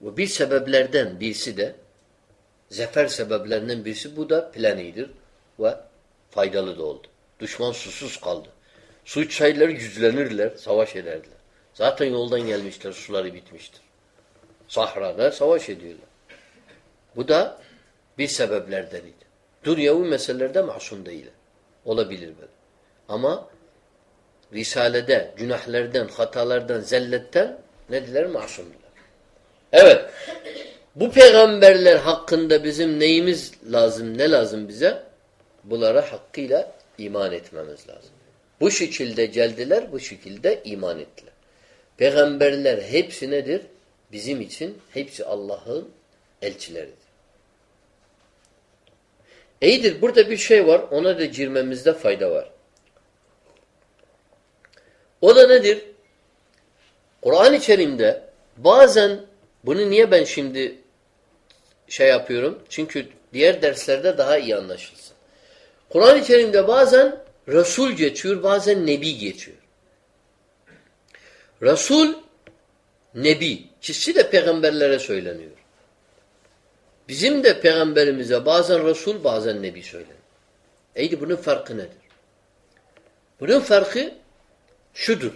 Ve bir sebeplerden birisi de zefer sebeplerinden birisi bu da planidir ve faydalı da oldu. Düşman susuz kaldı. Su içseydiler güçlenirler, savaş ederdiler. Zaten yoldan gelmişler, suları bitmiştir. Sahrada savaş ediyorlar. Bu da bir sebeplerdeniydi. Dünyavi meselelerde masum değil. Olabilir böyle. Ama Risale'de günahlardan, hatalardan, zelletten nediler? Masumdular. Evet. Bu peygamberler hakkında bizim neyimiz lazım, ne lazım bize? Bunlara hakkıyla iman etmemiz lazım. Bu şekilde geldiler, bu şekilde iman ettiler. Peygamberler hepsi nedir? Bizim için hepsi Allah'ın elçileridir. İyidir. Burada bir şey var. Ona da girmemizde fayda var. O da nedir? Kur'an-ı Kerim'de bazen bunu niye ben şimdi şey yapıyorum? Çünkü diğer derslerde daha iyi anlaşılsın. Kur'an-ı Kerim'de bazen Resul geçiyor, bazen Nebi geçiyor. Resul, Nebi. İkisi de peygamberlere söyleniyor. Bizim de peygamberimize bazen Resul bazen Nebi söylenir. Eydi bunun farkı nedir? Bunun farkı şudur.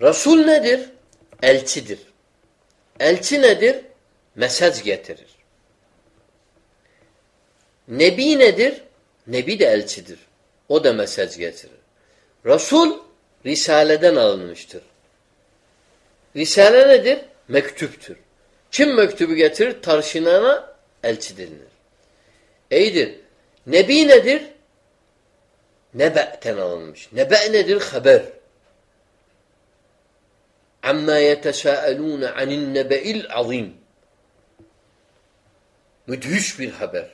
Resul nedir? Elçidir. Elçi nedir? Mesaj getirir. Nebi nedir? Nebi de elçidir. O da mesaj getirir. Resul Risale'den alınmıştır. Risale nedir? Mektuptur. Kim mektubu getirir? Tarşınana elçi denilir. İyidir. Nebi nedir? Nebe'ten alınmış. Nebe nedir? Haber. Amma yetesâelûne anin nebe'il azim. Müthiş bir haber.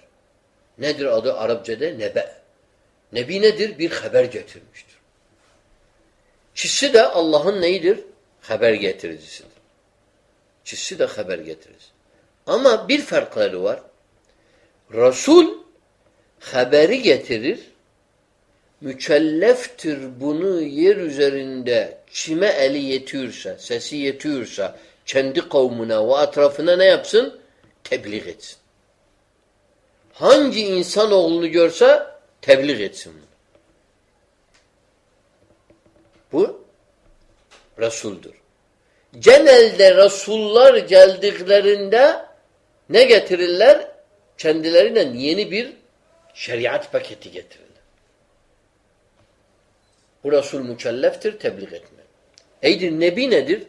Nedir adı Arapçada? Nebe. Nebi nedir? Bir haber getirmiştir. Kişi de Allah'ın neyidir? Haber getiricisidir. Kişi de haber getirir. Ama bir farkları var. Resul haberi getirir. Mükelleftir bunu yer üzerinde kime eli yetiyorsa, sesi yetiyorsa kendi kavmuna ve etrafına ne yapsın? Tebliğ etsin. Hangi insan oğlunu görse tebliğ etsin. Bu Resul'dur. Genelde Resullar geldiklerinde ne getirirler? Kendilerinden yeni bir şeriat paketi getirirler. Bu Resul mükelleftir tebliğ etme. Eydir Nebi nedir?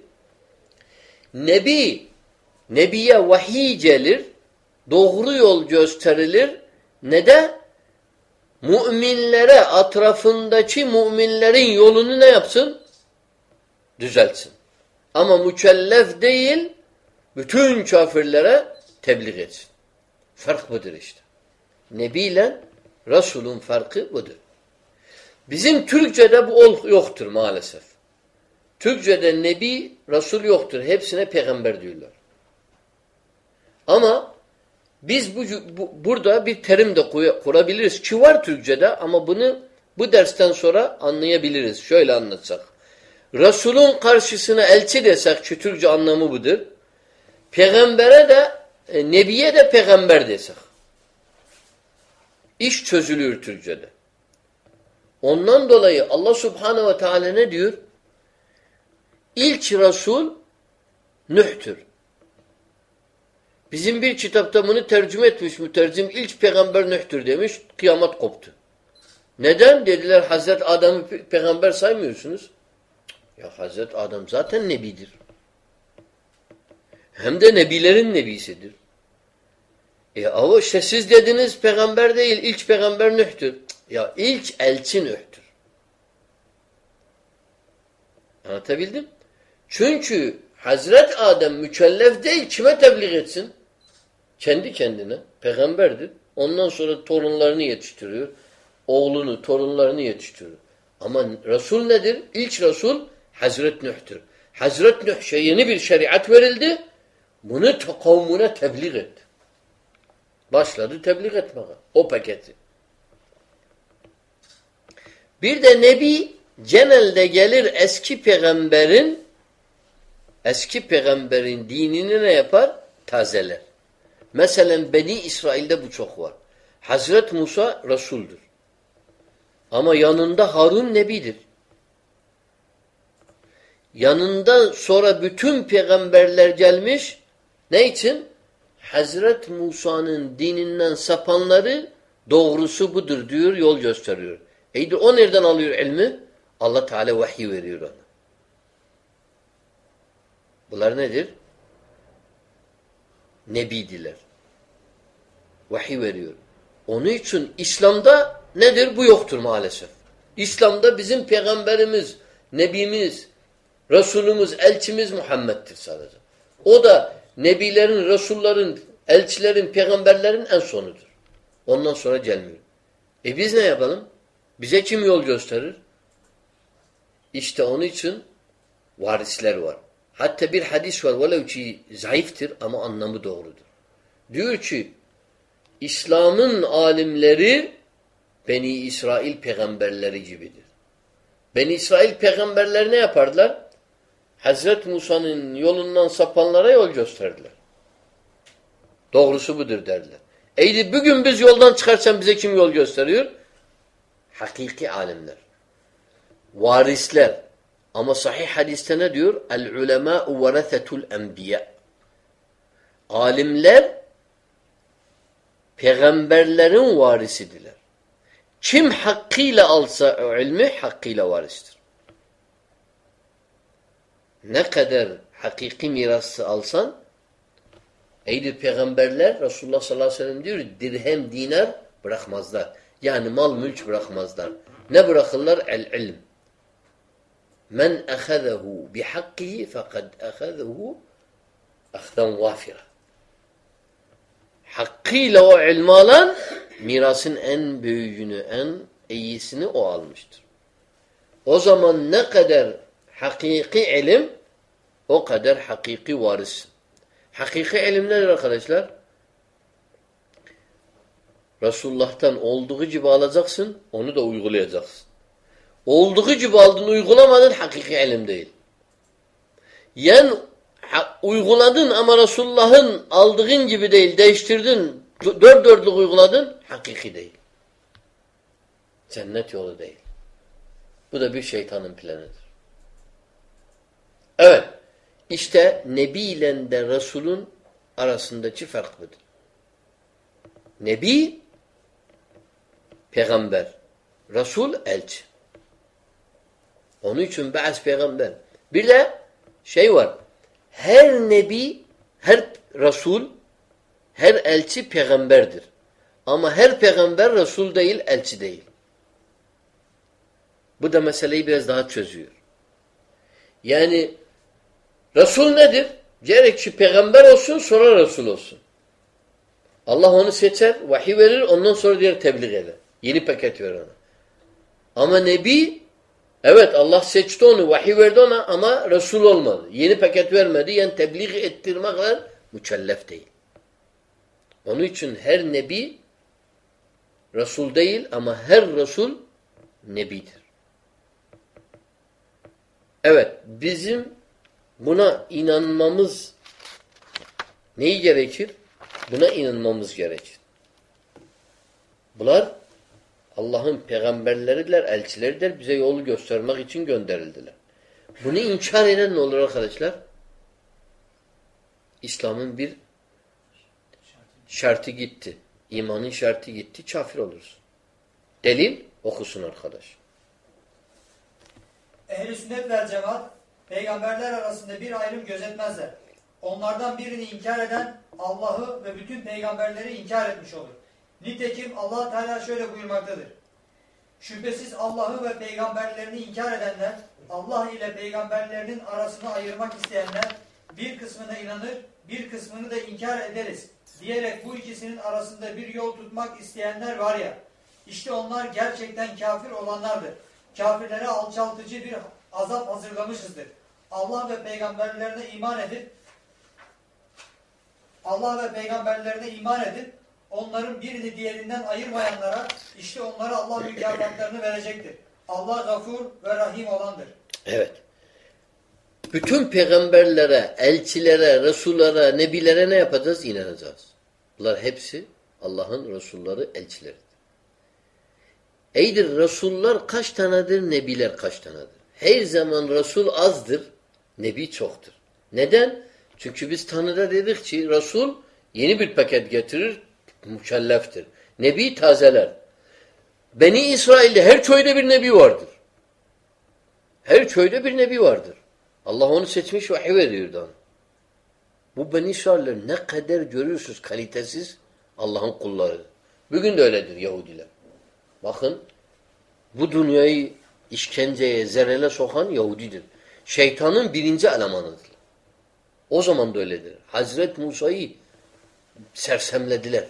Nebi, Nebiye vahiy gelir, doğru yol gösterilir. Ne de? Müminlere, etrafındaki müminlerin yolunu ne yapsın? Düzeltsin. Ama mükellef değil, bütün kafirlere tebliğ etsin. Fark budur işte. Nebi ile Resul'ün farkı budur. Bizim Türkçe'de bu ol yoktur maalesef. Türkçe'de Nebi, Resul yoktur. Hepsine peygamber diyorlar. Ama biz bu, bu burada bir terim de kurabiliriz ki var Türkçe'de ama bunu bu dersten sonra anlayabiliriz. Şöyle anlatsak. Resul'ün karşısına elçi desek ki Türkçe anlamı budur. Peygambere de e, Nebiye de peygamber desek. İş çözülür Türkçe'de. Ondan dolayı Allah Subhanahu ve Teala ne diyor? İlk Resul Nuh'tür. Bizim bir kitapta bunu tercüme etmiş mütercim. İlk peygamber Nuh'tür demiş. Kıyamet koptu. Neden? Dediler Hazreti Adam'ı peygamber saymıyorsunuz. Ya Hazreti Adam zaten nebidir. Hem de nebilerin nebisidir. E ama işte siz dediniz peygamber değil, ilk peygamber Nuh'tür. Ya ilk elçi Nuh'tür. Anlatabildim? Çünkü Hazret Adem mükellef değil, kime tebliğ etsin? Kendi kendine. Peygamberdir. Ondan sonra torunlarını yetiştiriyor. Oğlunu, torunlarını yetiştiriyor. Ama Resul nedir? İlk Resul Hazret Nuh'tür. Hazret Nuh yeni bir şeriat verildi. Bunu kavmine tebliğ etti. Başladı tebliğ etmeye. O paketi. Bir de Nebi genelde gelir eski peygamberin eski peygamberin dinini ne yapar? Tazeler. Mesela Beni İsrail'de bu çok var. Hazret Musa Resul'dür. Ama yanında Harun Nebidir. Yanında sonra bütün peygamberler gelmiş. Ne için? Hazret Musa'nın dininden sapanları doğrusu budur diyor, yol gösteriyor. E o nereden alıyor ilmi? Allah Teala vahiy veriyor ona. Bunlar nedir? Nebidiler. Vahiy veriyor. Onun için İslam'da nedir? Bu yoktur maalesef. İslam'da bizim peygamberimiz, nebimiz, Resulümüz, elçimiz Muhammed'tir sadece. O da nebilerin, resulların, elçilerin, peygamberlerin en sonudur. Ondan sonra gelmiyor. E biz ne yapalım? Bize kim yol gösterir? İşte onun için varisler var. Hatta bir hadis var. Velev ki zayıftır ama anlamı doğrudur. Diyor ki İslam'ın alimleri Beni İsrail peygamberleri gibidir. Beni İsrail peygamberleri ne yapardılar? Hazreti Musa'nın yolundan sapanlara yol gösterdiler. Doğrusu budur derdiler. Eydi bugün biz yoldan çıkarsan bize kim yol gösteriyor? Hakiki alimler. Varisler. Ama sahih hadiste ne diyor? El ulema veresetul enbiya. Alimler peygamberlerin varisidiler. Kim hakkıyla alsa o ilmi hakkıyla varistir. Ne kadar hakiki mirası alsan eydir peygamberler Resulullah sallallahu aleyhi ve sellem diyor dirhem dinar bırakmazlar. Yani mal mülk bırakmazlar. Ne bırakırlar? El ilm. Men ehazehu bihakkihi fekad ehazehu ahden vafira. Hakkıyla o ilmi alan mirasın en büyüğünü, en iyisini o almıştır. O zaman ne kadar hakiki ilim o kadar hakiki varis. Hakiki ilim nedir arkadaşlar? Resulullah'tan olduğu gibi alacaksın, onu da uygulayacaksın. Olduğu gibi aldın, uygulamadın hakiki ilim değil. Yani uyguladın ama Resulullah'ın aldığın gibi değil, değiştirdin, dört dörtlük uyguladın, hakiki değil. Cennet yolu değil. Bu da bir şeytanın planıdır. Evet. İşte Nebi ile de Resul'ün arasındaki fark budur. Nebi peygamber. Resul elçi. Onun için bazı peygamber. Bir de şey var. Her nebi, her Resul, her elçi peygamberdir. Ama her peygamber Resul değil, elçi değil. Bu da meseleyi biraz daha çözüyor. Yani Resul nedir? Gerek ki peygamber olsun sonra Resul olsun. Allah onu seçer, vahiy verir, ondan sonra diğer tebliğ eder. Yeni paket verir ona. Ama Nebi, evet Allah seçti onu, vahiy verdi ona ama Resul olmadı. Yeni paket vermedi, yani tebliğ ettirmekle mükellef değil. Onun için her Nebi Resul değil ama her Resul Nebidir. Evet, bizim buna inanmamız neyi gerekir? Buna inanmamız gerekir. Bunlar Allah'ın peygamberleridir, elçileridir. Bize yolu göstermek için gönderildiler. Bunu inkar eden ne olur arkadaşlar? İslam'ın bir şartı gitti. İmanın şartı gitti. Kafir oluruz. Delil okusun arkadaş. Ehl-i sünnet vel cemaat peygamberler arasında bir ayrım gözetmezler. Onlardan birini inkar eden Allah'ı ve bütün peygamberleri inkar etmiş olur. Nitekim allah Teala şöyle buyurmaktadır. Şüphesiz Allah'ı ve peygamberlerini inkar edenler, Allah ile peygamberlerinin arasını ayırmak isteyenler bir kısmına inanır, bir kısmını da inkar ederiz diyerek bu ikisinin arasında bir yol tutmak isteyenler var ya, işte onlar gerçekten kafir olanlardır. Kafirlere alçaltıcı bir azap hazırlamışızdır. Allah ve peygamberlerine iman edip Allah ve peygamberlerine iman edip onların birini diğerinden ayırmayanlara işte onlara Allah mükafatlarını verecektir. Allah gafur ve rahim olandır. Evet. Bütün peygamberlere, elçilere, resullara, nebilere ne yapacağız? İnanacağız. Bunlar hepsi Allah'ın Resulları, elçileridir. Eydir Resullar kaç tanedir, nebiler kaç tanedir? Her zaman Resul azdır, nebi çoktur. Neden? Çünkü biz Tanrı'da dedik ki Resul yeni bir paket getirir, mükelleftir. Nebi tazeler. Beni İsrail'de her köyde bir nebi vardır. Her köyde bir nebi vardır. Allah onu seçmiş vahiy veriyordu ona. Bu Beni İsrailler ne kadar görüyorsunuz kalitesiz Allah'ın kulları. Bugün de öyledir Yahudiler. Bakın bu dünyayı işkenceye, zerrele sokan Yahudidir. Şeytanın birinci elemanıdır. O zaman da öyledir. Hazret Musa'yı sersemlediler.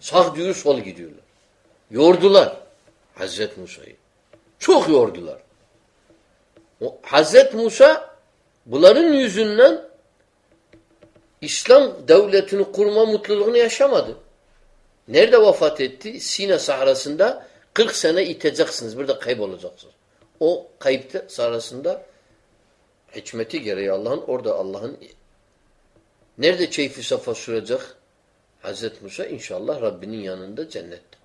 Sağ diyor sol gidiyorlar. Yordular Hazret Musa'yı. Çok yordular. O, Hazret Musa bunların yüzünden İslam devletini kurma mutluluğunu yaşamadı. Nerede vefat etti? Sina sahrasında 40 sene iteceksiniz. Burada kaybolacaksınız. O kayıpta sahrasında hikmeti gereği Allah'ın orada Allah'ın nerede keyfi safa sürecek? Hazreti Musa inşallah Rabbinin yanında cennette.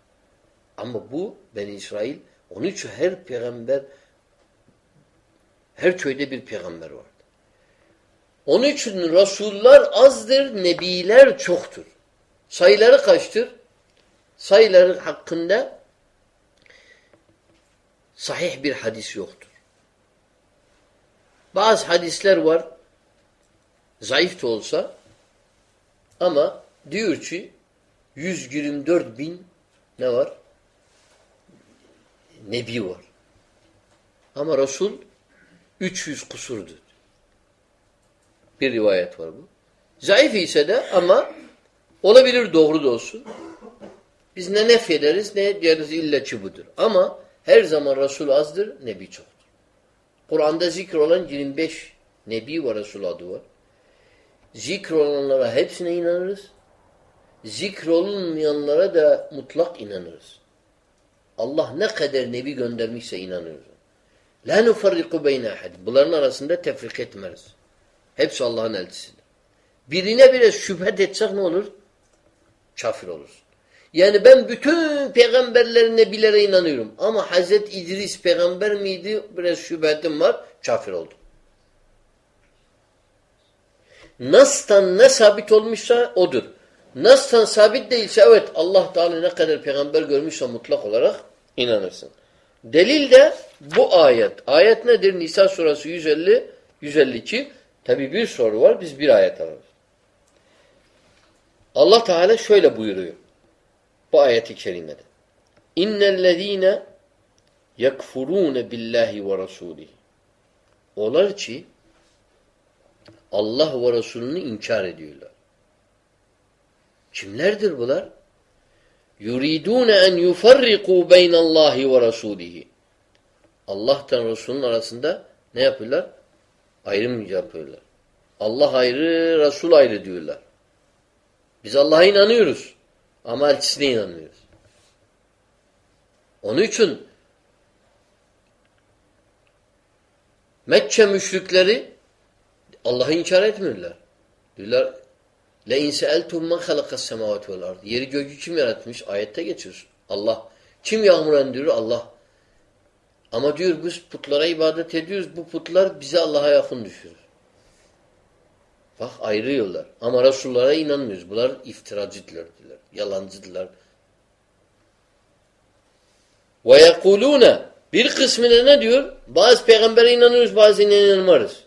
Ama bu Beni İsrail onun için her peygamber her köyde bir peygamber vardı. Onun için Resullar azdır, Nebiler çoktur. Sayıları kaçtır? Sayıları hakkında sahih bir hadis yoktur. Bazı hadisler var, zayıf da olsa ama diyor ki 124 bin ne var? Nebi var. Ama Resul 300 kusurdu. Bir rivayet var bu. Zayıf ise de ama olabilir doğru da olsun. Biz ne nef ederiz ne deriz illa ki budur. Ama her zaman Resul azdır, Nebi çoktur. Kur'an'da zikr olan 25 Nebi ve Resul adı var. Zikr olanlara hepsine inanırız. Zikr olunmayanlara da mutlak inanırız. Allah ne kadar Nebi göndermişse inanırız. La nufarriku beyne ahad. Bunların arasında tefrik etmeriz. Hepsi Allah'ın elçisidir. Birine biraz şüphet etsek ne olur? Kafir olursun. Yani ben bütün peygamberlerin nebilere inanıyorum. Ama Hazreti İdris peygamber miydi? Biraz şüphetim var. Kafir oldum. Nas'tan ne sabit olmuşsa odur. Nas'tan sabit değilse evet Allah Teala ne kadar peygamber görmüşse mutlak olarak inanırsın. Delil de bu ayet. Ayet nedir? Nisa surası 150 152. Tabi bir soru var. Biz bir ayet alırız. Allah Teala şöyle buyuruyor. Bu ayeti kerimede. İnnellezîne yekfurûne billahi ve rasûlihi. Olar ki Allah ve Resulünü inkar ediyorlar. Kimlerdir bunlar? yuridun en yufarriqu beynallahi ve rasulihi. Allah'tan Resul'ün arasında ne yapıyorlar? Ayrım yapıyorlar. Allah ayrı, Resul ayrı diyorlar. Biz Allah'a inanıyoruz. Ama elçisine inanmıyoruz. Onun için Mekke müşrikleri Allah'ı inkar etmiyorlar. Diyorlar le in seeltum men halakas semavati vel ard. Yeri göğü kim yaratmış? Ayette geçiyor. Allah. Kim yağmur indiriyor? Allah. Ama diyor biz putlara ibadet ediyoruz. Bu putlar bize Allah'a yakın düşürür. Bak ayrıyorlar. Ama Resullara inanmıyoruz. Bunlar iftiracıdırlar. Diyorlar. Yalancıdırlar. Ve yekulune bir kısmına ne diyor? Bazı peygambere inanıyoruz, bazılarına inanmarız.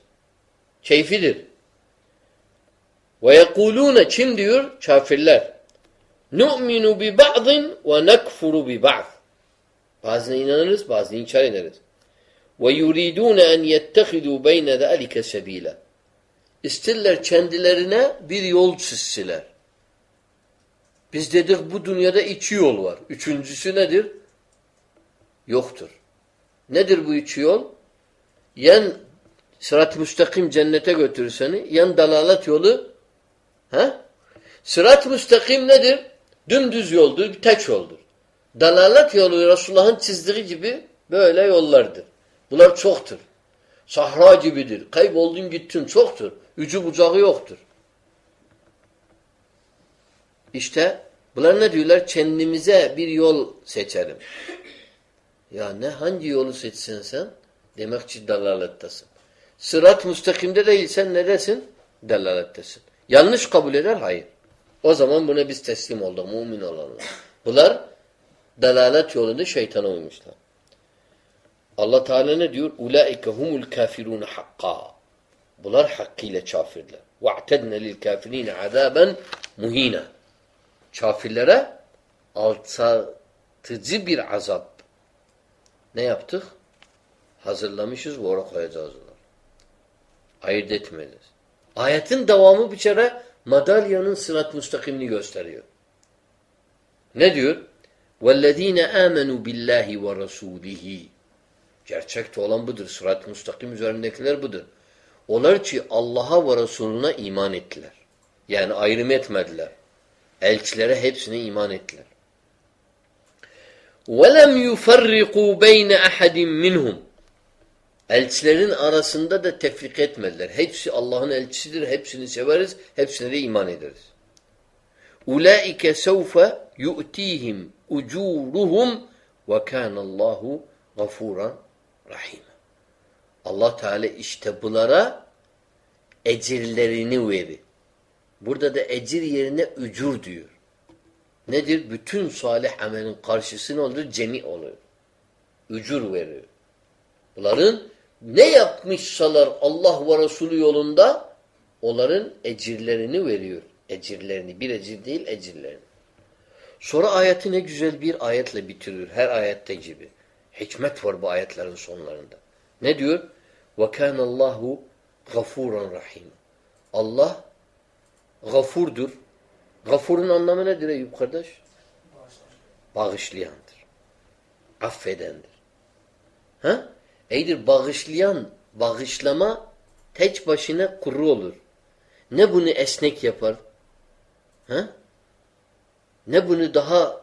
Keyfidir. Ve yekulune kim diyor? Kafirler. Nu'minu bi ba'din ve nekfuru bi ba'd. Bazına inanırız, bazına inkar ederiz. Ve yuridune en yettehidu beyne zâlike sebîle. İsterler kendilerine bir yol çizsiler. Biz dedik bu dünyada iki yol var. Üçüncüsü nedir? Yoktur. Nedir bu iki yol? Yen sırat-ı müstakim cennete götürür seni. Yen dalalet yolu he? Sırat-ı müstakim nedir? Dümdüz yoldur, tek yoldur. Dalalet yolu Resulullah'ın çizdiği gibi böyle yollardır. Bunlar çoktur. Sahra gibidir. Kayboldun gittin çoktur. Ücü bucağı yoktur. İşte bunlar ne diyorlar? Kendimize bir yol seçelim. Ya ne hangi yolu seçsin sen? Demek ki dalalettesin. Sırat müstakimde değilsen neresin? Dalalettesin. Yanlış kabul eder? Hayır. O zaman buna biz teslim olduk, mümin olalım. Bunlar dalalet yolunda şeytana uymuşlar. Allah Teala ne diyor? Ulaike humul kafirun hakka. Bunlar hakkıyla kafirler. Ve'tedne lil kafirin azaben muhina. Kafirlere alçaltıcı bir azap ne yaptık? Hazırlamışız ve oraya koyacağız onları. Ayırt etmeyeceğiz. Ayetin devamı bir kere madalyanın sırat müstakimini gösteriyor. Ne diyor? وَالَّذ۪ينَ آمَنُوا بِاللّٰهِ وَرَسُولِهِ Gerçekte olan budur. Sırat-ı müstakim üzerindekiler budur. Onlar ki Allah'a ve Resulüne iman ettiler. Yani ayrım etmediler. Elçilere hepsine iman ettiler. وَلَمْ يُفَرِّقُوا بَيْنَ اَحَدٍ مِّنْهُمْ Elçilerin arasında da tefrik etmediler. Hepsi Allah'ın elçisidir. Hepsini severiz. Hepsine de iman ederiz. Ulaike sevfe yu'tihim ucuruhum ve kânallâhu gafûran rahim. Allah Teala işte bunlara ecirlerini verir. Burada da ecir yerine ücur diyor. Nedir? Bütün salih amelin karşısı ne olur? Cemi olur. Ücur veriyor. Bunların ne yapmışsalar Allah ve Resulü yolunda onların ecirlerini veriyor. Ecirlerini. Bir ecir değil ecirlerini. Sonra ayeti ne güzel bir ayetle bitiriyor. Her ayette gibi. Hikmet var bu ayetlerin sonlarında. Ne diyor? وَكَانَ اللّٰهُ غَفُورًا rahim. Allah gafurdur. Gafurun anlamı nedir Eyüp kardeş? Bağışlayandır. Affedendir. Ha? Eydir bağışlayan, bağışlama tek başına kuru olur. Ne bunu esnek yapar? Ha? Ne bunu daha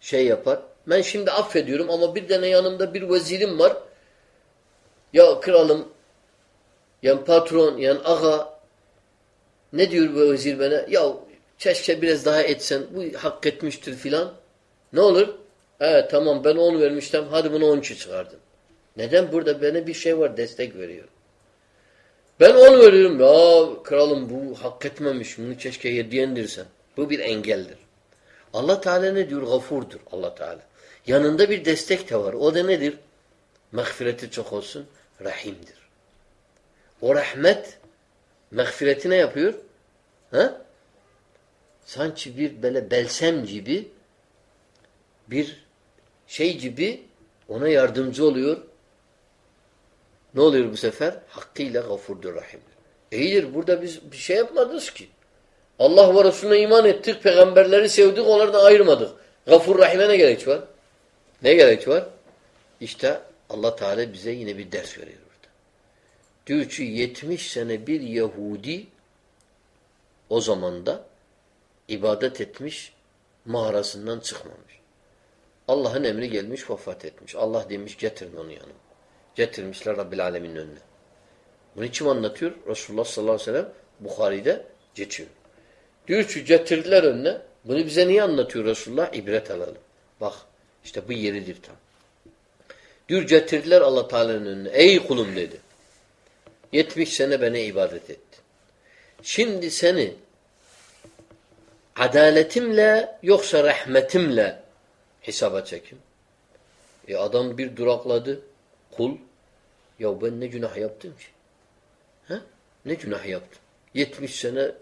şey yapar? Ben şimdi affediyorum ama bir tane yanımda bir vezirim var. Ya kralım, yani patron, yani ağa ne diyor bu vezir bana? Ya keşke biraz daha etsen, bu hak etmiştir filan. Ne olur? Evet tamam ben on vermiştim, hadi bunu on çıkardın. Neden? Burada bana bir şey var, destek veriyor. Ben on veriyorum. Ya kralım bu hak etmemiş, bunu keşke yediyendirsen. Bu bir engeldir. Allah Teala ne diyor? Gafurdur Allah Teala. Yanında bir destek de var. O da nedir? Mağfireti çok olsun. Rahimdir. O rahmet mağfireti ne yapıyor? Ha? Sanki bir böyle belsem gibi bir şey gibi ona yardımcı oluyor. Ne oluyor bu sefer? Hakkıyla gafurdur rahimdir. İyidir. Burada biz bir şey yapmadınız ki. Allah ve Resulüne iman ettik, peygamberleri sevdik, onlardan ayırmadık. Gafur Rahim'e ne gerek var? Ne gerek var? İşte Allah Teala bize yine bir ders veriyor burada. Diyor ki 70 sene bir Yahudi o zamanda ibadet etmiş, mağarasından çıkmamış. Allah'ın emri gelmiş, vefat etmiş. Allah demiş getirin onu yanıma. Getirmişler Rabbil Alemin'in önüne. Bunu kim anlatıyor? Resulullah sallallahu aleyhi ve sellem Bukhari'de geçiyor. Diyor ki getirdiler önüne. Bunu bize niye anlatıyor Resulullah? İbret alalım. Bak işte bu yeridir tam. Diyor getirdiler Allah Teala'nın önüne. Ey kulum dedi. 70 sene bana ibadet etti. Şimdi seni adaletimle yoksa rahmetimle hesaba çekim. E adam bir durakladı. Kul. Ya ben ne günah yaptım ki? Ha? Ne günah yaptım? 70 sene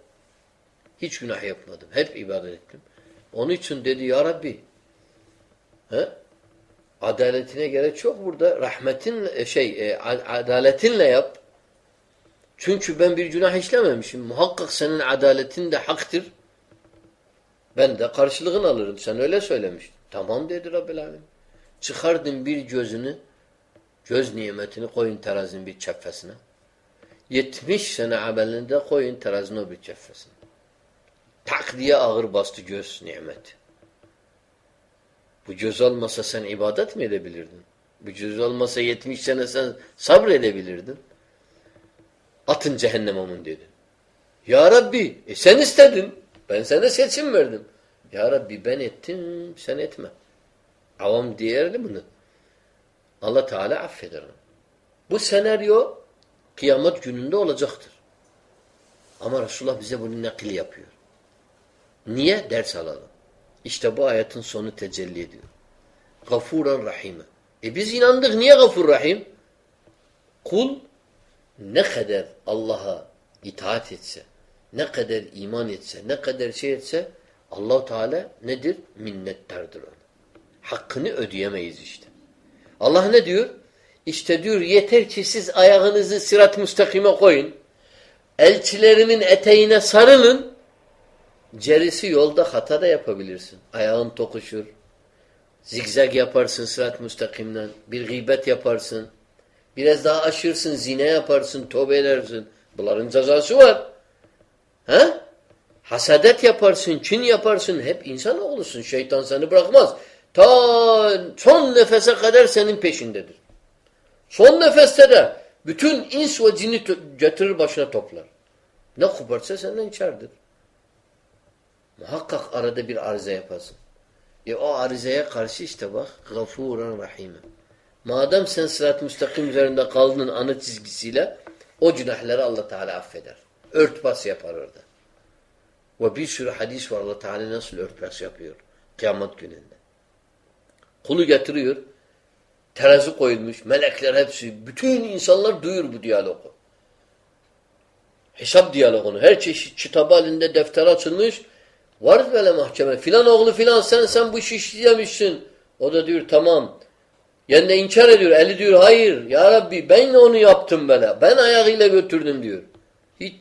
hiç günah yapmadım. Hep ibadet ettim. Onun için dedi ya Rabbi he? adaletine gerek çok burada. Rahmetin şey e, adaletinle yap. Çünkü ben bir günah işlememişim. Muhakkak senin adaletin de haktır. Ben de karşılığını alırım. Sen öyle söylemiştin. Tamam dedi Rabbil Alem. Çıkardın bir gözünü, göz nimetini koyun terazinin bir çeffesine. 70 sene amelinde koyun terazinin o bir çeffesine. Tak diye ağır bastı göz nimeti. Bu göz olmasa sen ibadet mi edebilirdin? Bu göz olmasa 70 sene sen sabredebilirdin. Atın cehenneme onun dedi. Ya Rabbi e sen istedin. Ben sana seçim verdim. Ya Rabbi ben ettim sen etme. Avam diğerli bunu. Allah Teala affeder onu. Bu senaryo kıyamet gününde olacaktır. Ama Resulullah bize bunu nakil yapıyor. Niye? Ders alalım. İşte bu ayetin sonu tecelli ediyor. Gafuran Rahim'e. E biz inandık. Niye Gafur Rahim? Kul ne kadar Allah'a itaat etse, ne kadar iman etse, ne kadar şey etse Allahu Teala nedir? Minnettardır ona. Hakkını ödeyemeyiz işte. Allah ne diyor? İşte diyor yeter ki siz ayağınızı sırat müstakime koyun. Elçilerimin eteğine sarılın. Cerisi yolda hata da yapabilirsin. Ayağın tokuşur. Zigzag yaparsın sırat müstakimden. Bir gıybet yaparsın. Biraz daha aşırsın, zine yaparsın, tövbe edersin. Bunların cezası var. He? Hasadet yaparsın, kin yaparsın. Hep insan olursun. Şeytan seni bırakmaz. Ta son nefese kadar senin peşindedir. Son nefeste de bütün ins ve cini getirir başına toplar. Ne koparsa senden içerdir. Muhakkak arada bir arıza yaparsın. E o arızaya karşı işte bak gafuran rahime. Madem sen sırat-ı müstakim üzerinde kaldın ana çizgisiyle o günahları Allah Teala affeder. Örtbas yapar orada. Ve bir sürü hadis var Allah Teala nasıl örtbas yapıyor kıyamet gününde. Kulu getiriyor. Terazi koyulmuş. Melekler hepsi. Bütün insanlar duyur bu diyalogu. Hesap diyalogunu. Her çeşit kitap halinde defter açılmış. Var böyle mahkeme. Filan oğlu filan sen sen bu işi işlemişsin. O da diyor tamam. Yani inkar ediyor. Eli diyor hayır. Ya Rabbi ben onu yaptım böyle. Ben ayağıyla götürdüm diyor. Hiç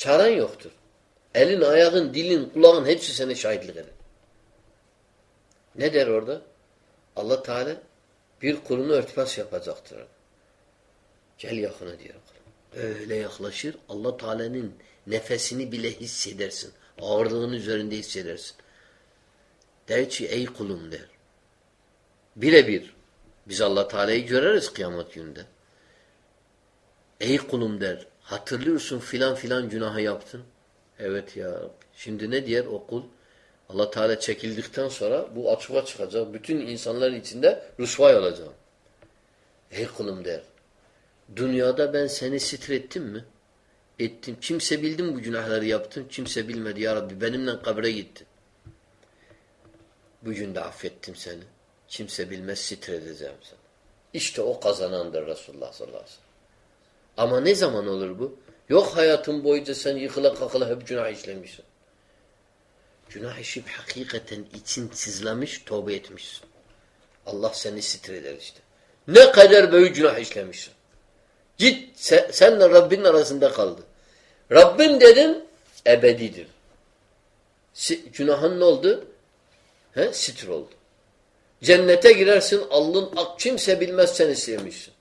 çaren yoktur. Elin, ayağın, dilin, kulağın hepsi sana şahitlik eder. Ne der orada? Allah Teala bir kulunu örtbas yapacaktır. Gel yakına diyor. Öyle yaklaşır. Allah Teala'nın nefesini bile hissedersin. Ağırlığın üzerinde hissedersin. Der ki ey kulum der. Birebir. Biz Allah Teala'yı göreriz kıyamet gününde. Ey kulum der. Hatırlıyorsun filan filan günahı yaptın. Evet ya. Şimdi ne diyer o kul? Allah Teala çekildikten sonra bu açığa çıkacak. Bütün insanların içinde rüsvay olacak. Ey kulum der. Dünyada ben seni sitrettim mi? Ettim. Kimse bildi mi bu günahları yaptım? Kimse bilmedi ya Rabbi. Benimle kabre gittin. Bugün de affettim seni. Kimse bilmez sitredeceğim seni. İşte o kazanandır Resulullah sallallahu aleyhi ve sellem. Ama ne zaman olur bu? Yok hayatın boyunca sen yıkıla kakıla hep günah işlemişsin. Günah işip hakikaten için çizlemiş, tövbe etmişsin. Allah seni sitreder işte. Ne kadar büyük günah işlemişsin. Git sen, senle Rabbinin arasında kaldı. Rabbim dedin ebedidir. Si günahın ne oldu? He? Sitir oldu. Cennete girersin ak kimse bilmez seni sevmişsin.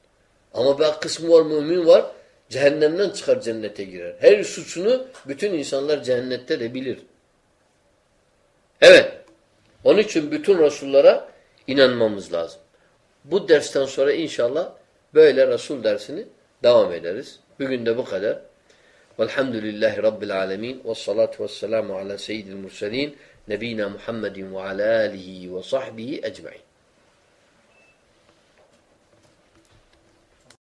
Ama bir kısmı var mümin var cehennemden çıkar cennete girer. Her suçunu bütün insanlar cehennette de bilir. Evet. Onun için bütün Resullara inanmamız lazım. Bu dersten sonra inşallah böyle Resul dersini devam ederiz. Bugün de bu kadar. Velhamdülillahi Rabbil alemin. Ve salatu ve selamu ala seyyidil murselin. Nebina Muhammedin ve ala alihi ve sahbihi ecma'in.